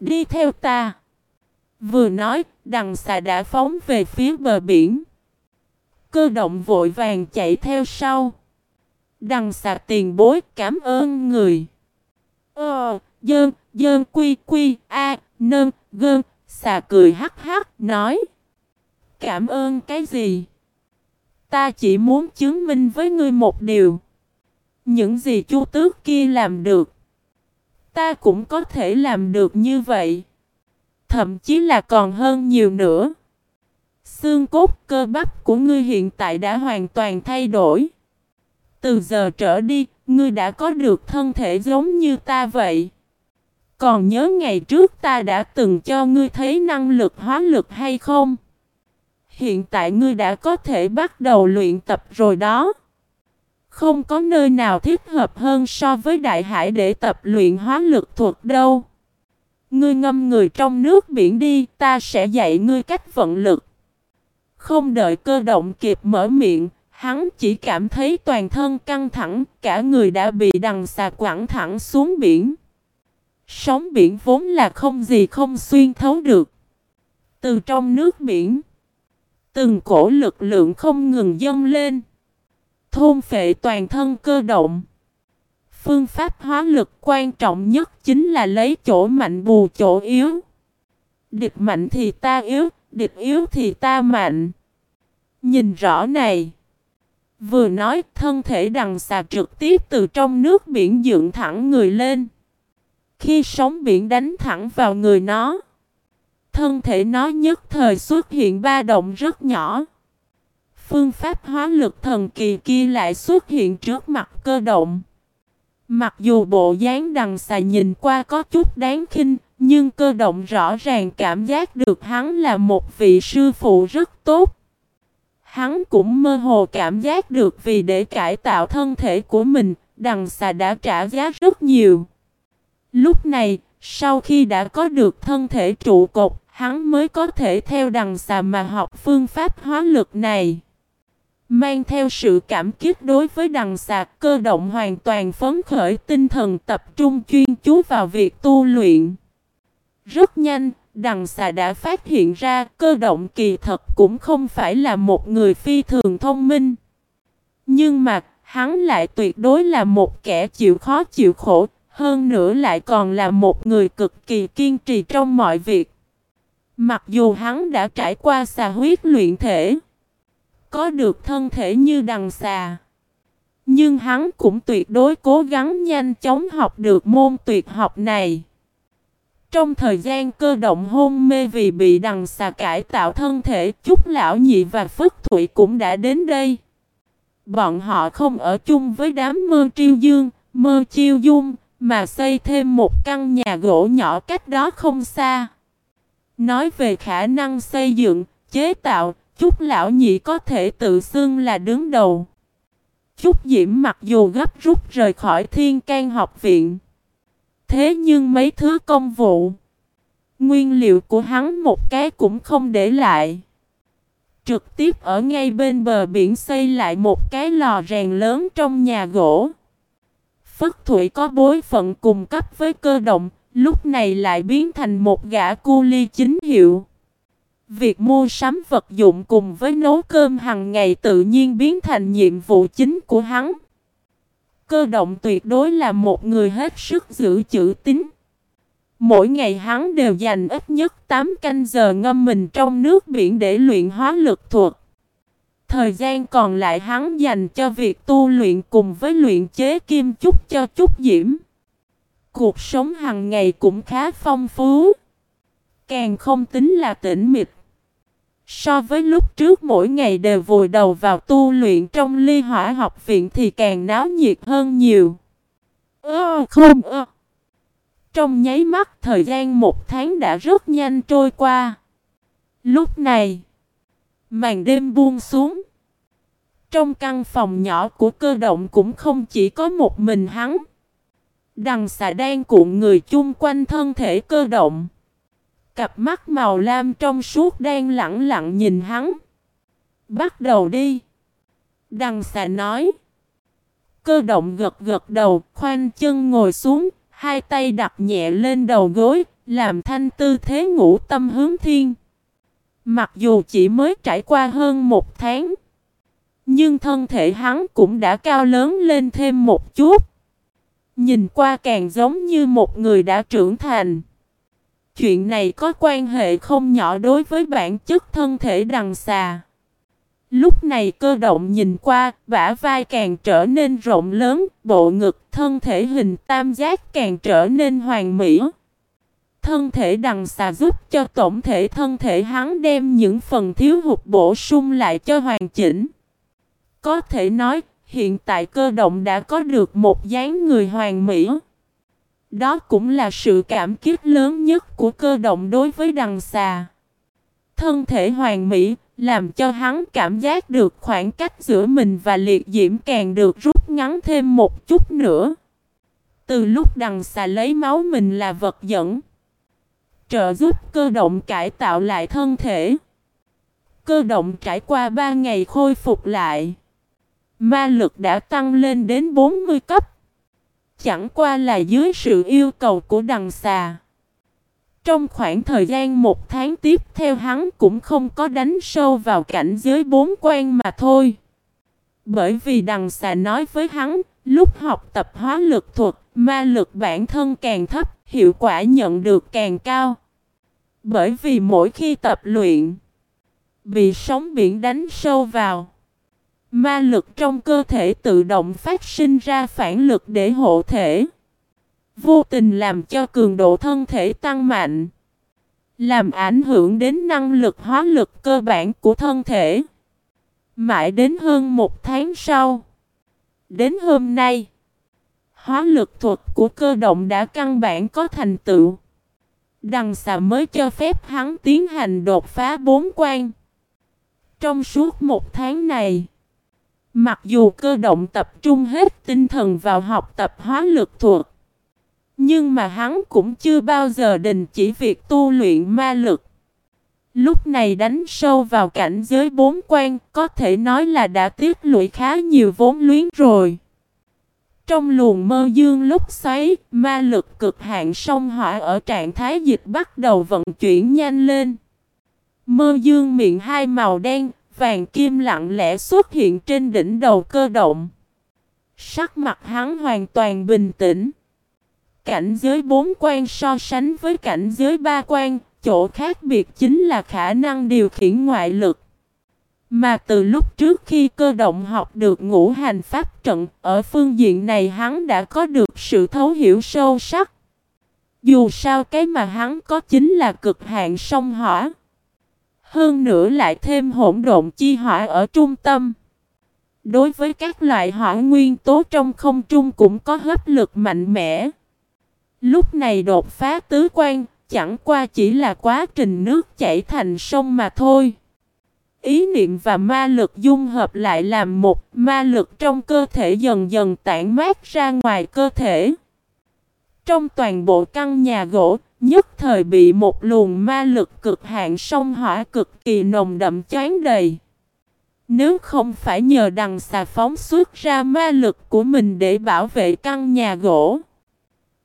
Đi theo ta. Vừa nói, đằng xà đã phóng về phía bờ biển. Cơ động vội vàng chạy theo sau. Đằng xà tiền bối cảm ơn người. Ờ, dơn, dơn quy quy, a, nơn, gơn, xà cười hắc hắc, nói. Cảm ơn cái gì? Ta chỉ muốn chứng minh với ngươi một điều. Những gì chu tước kia làm được. Ta cũng có thể làm được như vậy. Thậm chí là còn hơn nhiều nữa. Xương cốt cơ bắp của ngươi hiện tại đã hoàn toàn thay đổi. Từ giờ trở đi, ngươi đã có được thân thể giống như ta vậy. Còn nhớ ngày trước ta đã từng cho ngươi thấy năng lực hóa lực hay không? Hiện tại ngươi đã có thể bắt đầu luyện tập rồi đó. Không có nơi nào thích hợp hơn so với đại hải để tập luyện hóa lực thuật đâu. Ngươi ngâm người trong nước biển đi, ta sẽ dạy ngươi cách vận lực. Không đợi cơ động kịp mở miệng, hắn chỉ cảm thấy toàn thân căng thẳng, cả người đã bị đằng xà quẳng thẳng xuống biển. Sóng biển vốn là không gì không xuyên thấu được. Từ trong nước biển, từng cổ lực lượng không ngừng dâng lên. Thôn phệ toàn thân cơ động. Phương pháp hóa lực quan trọng nhất chính là lấy chỗ mạnh bù chỗ yếu. Địch mạnh thì ta yếu, địch yếu thì ta mạnh. Nhìn rõ này. Vừa nói thân thể đằng xà trực tiếp từ trong nước biển dựng thẳng người lên. Khi sóng biển đánh thẳng vào người nó. Thân thể nó nhất thời xuất hiện ba động rất nhỏ. Phương pháp hóa lực thần kỳ kia lại xuất hiện trước mặt cơ động. Mặc dù bộ dáng đằng xà nhìn qua có chút đáng khinh, nhưng cơ động rõ ràng cảm giác được hắn là một vị sư phụ rất tốt. Hắn cũng mơ hồ cảm giác được vì để cải tạo thân thể của mình, đằng xà đã trả giá rất nhiều. Lúc này, sau khi đã có được thân thể trụ cột, hắn mới có thể theo đằng xà mà học phương pháp hóa lực này. Mang theo sự cảm kích đối với đằng xà cơ động hoàn toàn phấn khởi tinh thần tập trung chuyên chú vào việc tu luyện. Rất nhanh, đằng xà đã phát hiện ra cơ động kỳ thật cũng không phải là một người phi thường thông minh. Nhưng mà, hắn lại tuyệt đối là một kẻ chịu khó chịu khổ, hơn nữa lại còn là một người cực kỳ kiên trì trong mọi việc. Mặc dù hắn đã trải qua xà huyết luyện thể, có được thân thể như đằng xà. Nhưng hắn cũng tuyệt đối cố gắng nhanh chóng học được môn tuyệt học này. Trong thời gian cơ động hôn mê vì bị đằng xà cải tạo thân thể, Chúc Lão Nhị và Phất thủy cũng đã đến đây. Bọn họ không ở chung với đám mơ triêu dương, mơ chiêu dung, mà xây thêm một căn nhà gỗ nhỏ cách đó không xa. Nói về khả năng xây dựng, chế tạo, Chúc lão nhị có thể tự xưng là đứng đầu. Chúc Diễm mặc dù gấp rút rời khỏi thiên can học viện. Thế nhưng mấy thứ công vụ, nguyên liệu của hắn một cái cũng không để lại. Trực tiếp ở ngay bên bờ biển xây lại một cái lò rèn lớn trong nhà gỗ. Phất Thủy có bối phận cùng cấp với cơ động, lúc này lại biến thành một gã cu ly chính hiệu. Việc mua sắm vật dụng cùng với nấu cơm hàng ngày tự nhiên biến thành nhiệm vụ chính của hắn. Cơ động tuyệt đối là một người hết sức giữ chữ tín. Mỗi ngày hắn đều dành ít nhất 8 canh giờ ngâm mình trong nước biển để luyện hóa lực thuật. Thời gian còn lại hắn dành cho việc tu luyện cùng với luyện chế kim chúc cho chúc diễm. Cuộc sống hàng ngày cũng khá phong phú. Càng không tính là tĩnh mịch. So với lúc trước mỗi ngày đều vùi đầu vào tu luyện trong ly hỏa học viện thì càng náo nhiệt hơn nhiều. Ơ không ơ. Trong nháy mắt thời gian một tháng đã rất nhanh trôi qua. Lúc này, màn đêm buông xuống. Trong căn phòng nhỏ của cơ động cũng không chỉ có một mình hắn. Đằng xà đang cuộn người chung quanh thân thể cơ động. Cặp mắt màu lam trong suốt đang lặng lặng nhìn hắn. Bắt đầu đi. Đằng xà nói. Cơ động gật gật đầu, khoanh chân ngồi xuống, hai tay đặt nhẹ lên đầu gối, làm thanh tư thế ngủ tâm hướng thiên. Mặc dù chỉ mới trải qua hơn một tháng, nhưng thân thể hắn cũng đã cao lớn lên thêm một chút. Nhìn qua càng giống như một người đã trưởng thành. Chuyện này có quan hệ không nhỏ đối với bản chất thân thể đằng xà. Lúc này cơ động nhìn qua, bả vai càng trở nên rộng lớn, bộ ngực thân thể hình tam giác càng trở nên hoàn mỹ thân thể đằng xà giúp cho tổng thể thân thể hắn đem những phần thiếu hụt bổ sung lại cho hoàn chỉnh. Có thể nói, hiện tại cơ động đã có được một dáng người hoàn mỹ. Đó cũng là sự cảm kích lớn nhất của cơ động đối với đằng xà. Thân thể hoàn mỹ, làm cho hắn cảm giác được khoảng cách giữa mình và liệt diễm càng được rút ngắn thêm một chút nữa. Từ lúc đằng xà lấy máu mình là vật dẫn, trợ giúp cơ động cải tạo lại thân thể. Cơ động trải qua 3 ngày khôi phục lại. Ma lực đã tăng lên đến 40 cấp. Chẳng qua là dưới sự yêu cầu của đằng xà. Trong khoảng thời gian một tháng tiếp theo hắn cũng không có đánh sâu vào cảnh giới bốn quan mà thôi. Bởi vì đằng xà nói với hắn, lúc học tập hóa lực thuật, ma lực bản thân càng thấp, hiệu quả nhận được càng cao. Bởi vì mỗi khi tập luyện, bị sóng biển đánh sâu vào, ma lực trong cơ thể tự động phát sinh ra phản lực để hộ thể. Vô tình làm cho cường độ thân thể tăng mạnh. Làm ảnh hưởng đến năng lực hóa lực cơ bản của thân thể. Mãi đến hơn một tháng sau. Đến hôm nay. Hóa lực thuật của cơ động đã căn bản có thành tựu. Đằng xà mới cho phép hắn tiến hành đột phá bốn quan. Trong suốt một tháng này. Mặc dù cơ động tập trung hết tinh thần vào học tập hóa lực thuật. Nhưng mà hắn cũng chưa bao giờ đình chỉ việc tu luyện ma lực. Lúc này đánh sâu vào cảnh giới bốn quan, có thể nói là đã tiết lũy khá nhiều vốn luyến rồi. Trong luồng mơ dương lúc xoáy, ma lực cực hạn sông hỏa ở trạng thái dịch bắt đầu vận chuyển nhanh lên. Mơ dương miệng hai màu đen, vàng kim lặng lẽ xuất hiện trên đỉnh đầu cơ động. Sắc mặt hắn hoàn toàn bình tĩnh. Cảnh giới bốn quan so sánh với cảnh giới ba quan, chỗ khác biệt chính là khả năng điều khiển ngoại lực. Mà từ lúc trước khi cơ động học được ngũ hành pháp trận, ở phương diện này hắn đã có được sự thấu hiểu sâu sắc. Dù sao cái mà hắn có chính là cực hạn sông hỏa. Hơn nữa lại thêm hỗn độn chi hỏa ở trung tâm. Đối với các loại hỏa nguyên tố trong không trung cũng có hấp lực mạnh mẽ. Lúc này đột phá tứ quan, chẳng qua chỉ là quá trình nước chảy thành sông mà thôi. Ý niệm và ma lực dung hợp lại làm một ma lực trong cơ thể dần dần tản mát ra ngoài cơ thể. Trong toàn bộ căn nhà gỗ, nhất thời bị một luồng ma lực cực hạn sông hỏa cực kỳ nồng đậm chán đầy. Nếu không phải nhờ đằng xà phóng xuất ra ma lực của mình để bảo vệ căn nhà gỗ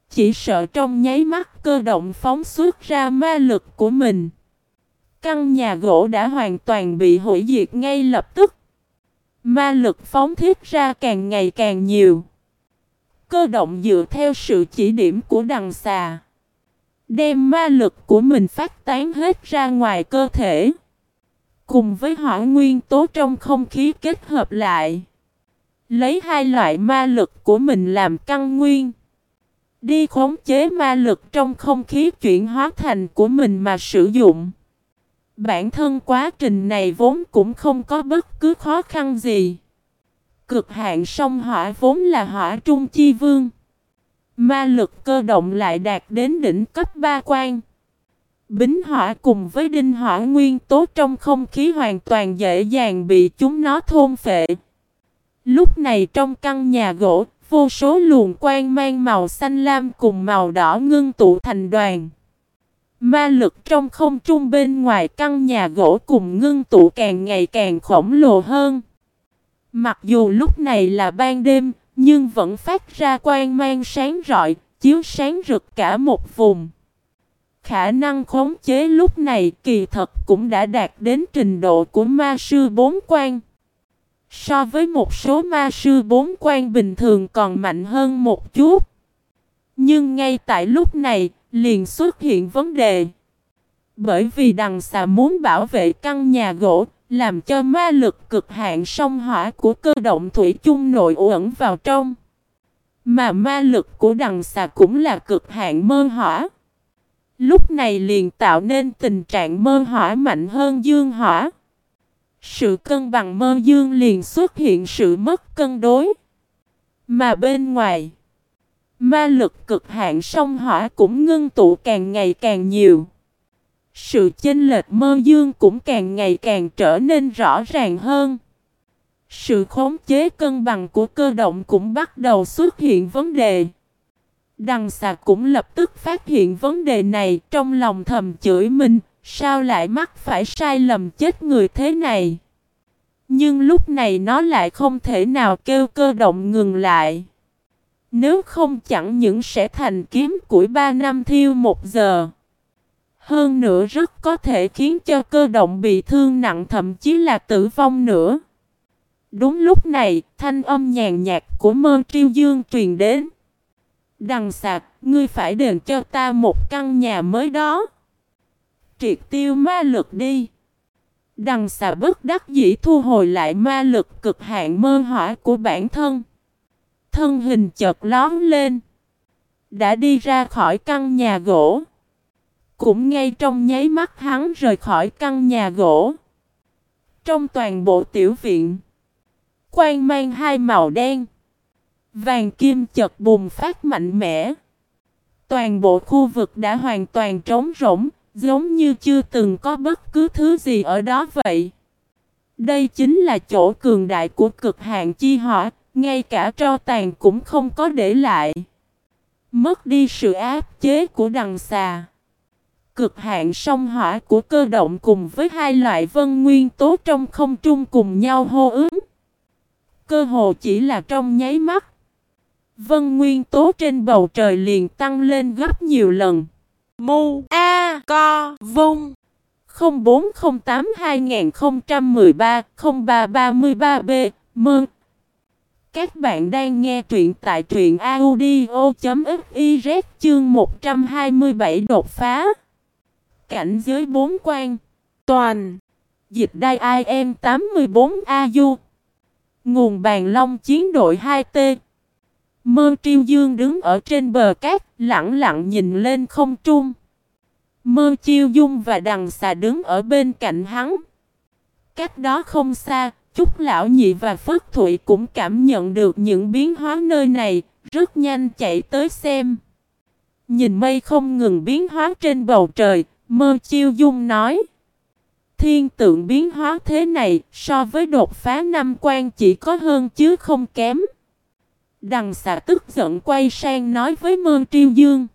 chỉ sợ trong nháy mắt cơ động phóng xuất ra ma lực của mình. Căn nhà gỗ đã hoàn toàn bị hủy diệt ngay lập tức. Ma lực phóng thiết ra càng ngày càng nhiều. Cơ động dựa theo sự chỉ điểm của đằng xà. Đem ma lực của mình phát tán hết ra ngoài cơ thể. Cùng với hỏa nguyên tố trong không khí kết hợp lại. Lấy hai loại ma lực của mình làm căn nguyên. Đi khống chế ma lực trong không khí chuyển hóa thành của mình mà sử dụng. Bản thân quá trình này vốn cũng không có bất cứ khó khăn gì. Cực hạn sông hỏa vốn là hỏa trung chi vương. Ma lực cơ động lại đạt đến đỉnh cấp ba quan. Bính hỏa cùng với đinh hỏa nguyên tố trong không khí hoàn toàn dễ dàng bị chúng nó thôn phệ. Lúc này trong căn nhà gỗ, Vô số luồng quang mang màu xanh lam cùng màu đỏ ngưng tụ thành đoàn. Ma lực trong không trung bên ngoài căn nhà gỗ cùng ngưng tụ càng ngày càng khổng lồ hơn. Mặc dù lúc này là ban đêm, nhưng vẫn phát ra quang mang sáng rọi, chiếu sáng rực cả một vùng. Khả năng khống chế lúc này kỳ thật cũng đã đạt đến trình độ của ma sư bốn quan. So với một số ma sư bốn quan bình thường còn mạnh hơn một chút. Nhưng ngay tại lúc này, liền xuất hiện vấn đề. Bởi vì đằng xà muốn bảo vệ căn nhà gỗ, làm cho ma lực cực hạn sông hỏa của cơ động thủy chung nội ẩn vào trong. Mà ma lực của đằng xà cũng là cực hạn mơ hỏa. Lúc này liền tạo nên tình trạng mơ hỏa mạnh hơn dương hỏa. Sự cân bằng mơ dương liền xuất hiện sự mất cân đối. Mà bên ngoài, ma lực cực hạn sông hỏa cũng ngưng tụ càng ngày càng nhiều. Sự chênh lệch mơ dương cũng càng ngày càng trở nên rõ ràng hơn. Sự khống chế cân bằng của cơ động cũng bắt đầu xuất hiện vấn đề. Đằng xà cũng lập tức phát hiện vấn đề này trong lòng thầm chửi mình, sao lại mắc phải sai lầm chết người thế này. Nhưng lúc này nó lại không thể nào kêu cơ động ngừng lại. Nếu không chẳng những sẽ thành kiếm củi ba năm thiêu một giờ. Hơn nữa rất có thể khiến cho cơ động bị thương nặng thậm chí là tử vong nữa. Đúng lúc này, thanh âm nhàn nhạt của mơ triêu dương truyền đến. Đằng sạc, ngươi phải đền cho ta một căn nhà mới đó. Triệt tiêu ma lực đi. Đằng xà bất đắc dĩ thu hồi lại ma lực cực hạn mơ hỏa của bản thân. Thân hình chợt lón lên. Đã đi ra khỏi căn nhà gỗ. Cũng ngay trong nháy mắt hắn rời khỏi căn nhà gỗ. Trong toàn bộ tiểu viện. Quang mang hai màu đen. Vàng kim chợt bùng phát mạnh mẽ. Toàn bộ khu vực đã hoàn toàn trống rỗng, giống như chưa từng có bất cứ thứ gì ở đó vậy. Đây chính là chỗ cường đại của cực hạn chi hỏa, ngay cả tro tàn cũng không có để lại. Mất đi sự áp chế của đằng xà. Cực hạn sông hỏa của cơ động cùng với hai loại vân nguyên tố trong không trung cùng nhau hô ứng. Cơ hồ chỉ là trong nháy mắt. Vân nguyên tố trên bầu trời liền tăng lên gấp nhiều lần. Mu A Co Vung 0408 2013 0333 B Mơn các bạn đang nghe truyện tại truyện audio.fiz chương 127 đột phá. Cảnh giới bốn quan. Toàn. Dịch đai IM 84AU Nguồn bàn long chiến đội 2T Mơ triêu dương đứng ở trên bờ cát, lặng lặng nhìn lên không trung. Mơ chiêu dung và đằng xà đứng ở bên cạnh hắn. Cách đó không xa, chúc Lão Nhị và Phất Thụy cũng cảm nhận được những biến hóa nơi này, rất nhanh chạy tới xem. Nhìn mây không ngừng biến hóa trên bầu trời, mơ chiêu dung nói. Thiên tượng biến hóa thế này so với đột phá năm quan chỉ có hơn chứ không kém. Đằng xà tức giận quay sang nói với Mơn Triêu Dương.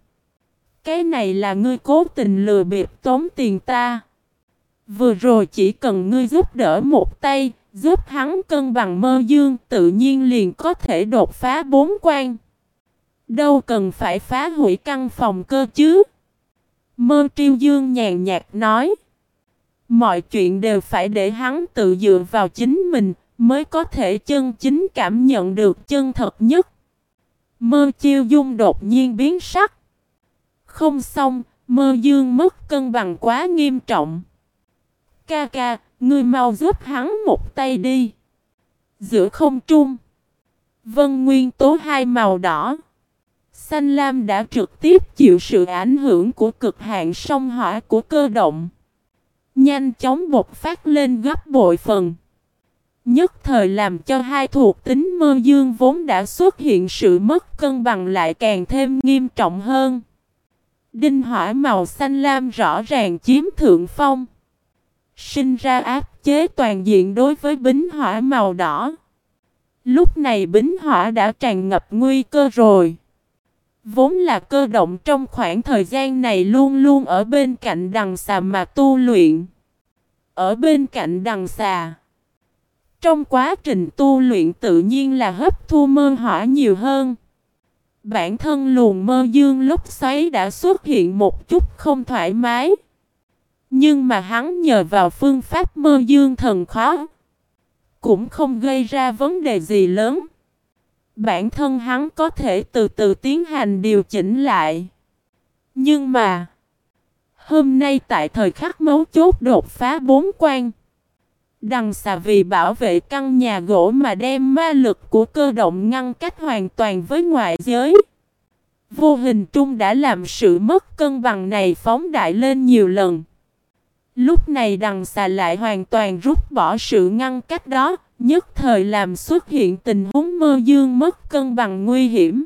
Cái này là ngươi cố tình lừa bịp tốn tiền ta. Vừa rồi chỉ cần ngươi giúp đỡ một tay, giúp hắn cân bằng mơ dương, tự nhiên liền có thể đột phá bốn quan. Đâu cần phải phá hủy căn phòng cơ chứ. Mơ triêu dương nhàn nhạt nói. Mọi chuyện đều phải để hắn tự dựa vào chính mình, mới có thể chân chính cảm nhận được chân thật nhất. Mơ chiêu dung đột nhiên biến sắc. Không xong, mơ dương mất cân bằng quá nghiêm trọng. Ca ca, ngươi mau giúp hắn một tay đi. Giữa không trung. Vân nguyên tố hai màu đỏ. Xanh lam đã trực tiếp chịu sự ảnh hưởng của cực hạn sông hỏa của cơ động. Nhanh chóng bột phát lên gấp bội phần. Nhất thời làm cho hai thuộc tính mơ dương vốn đã xuất hiện sự mất cân bằng lại càng thêm nghiêm trọng hơn. Đinh hỏa màu xanh lam rõ ràng chiếm thượng phong. Sinh ra áp chế toàn diện đối với bính hỏa màu đỏ. Lúc này bính hỏa đã tràn ngập nguy cơ rồi. Vốn là cơ động trong khoảng thời gian này luôn luôn ở bên cạnh đằng xà mà tu luyện. Ở bên cạnh đằng xà. Trong quá trình tu luyện tự nhiên là hấp thu mơ hỏa nhiều hơn. Bản thân luồng mơ dương lúc xoáy đã xuất hiện một chút không thoải mái. Nhưng mà hắn nhờ vào phương pháp mơ dương thần khó. Cũng không gây ra vấn đề gì lớn. Bản thân hắn có thể từ từ tiến hành điều chỉnh lại. Nhưng mà. Hôm nay tại thời khắc mấu chốt đột phá bốn quan. Đằng xà vì bảo vệ căn nhà gỗ mà đem ma lực của cơ động ngăn cách hoàn toàn với ngoại giới. vô hình trung đã làm sự mất cân bằng này phóng đại lên nhiều lần. Lúc này đằng xà lại hoàn toàn rút bỏ sự ngăn cách đó, nhất thời làm xuất hiện tình huống mơ dương mất cân bằng nguy hiểm.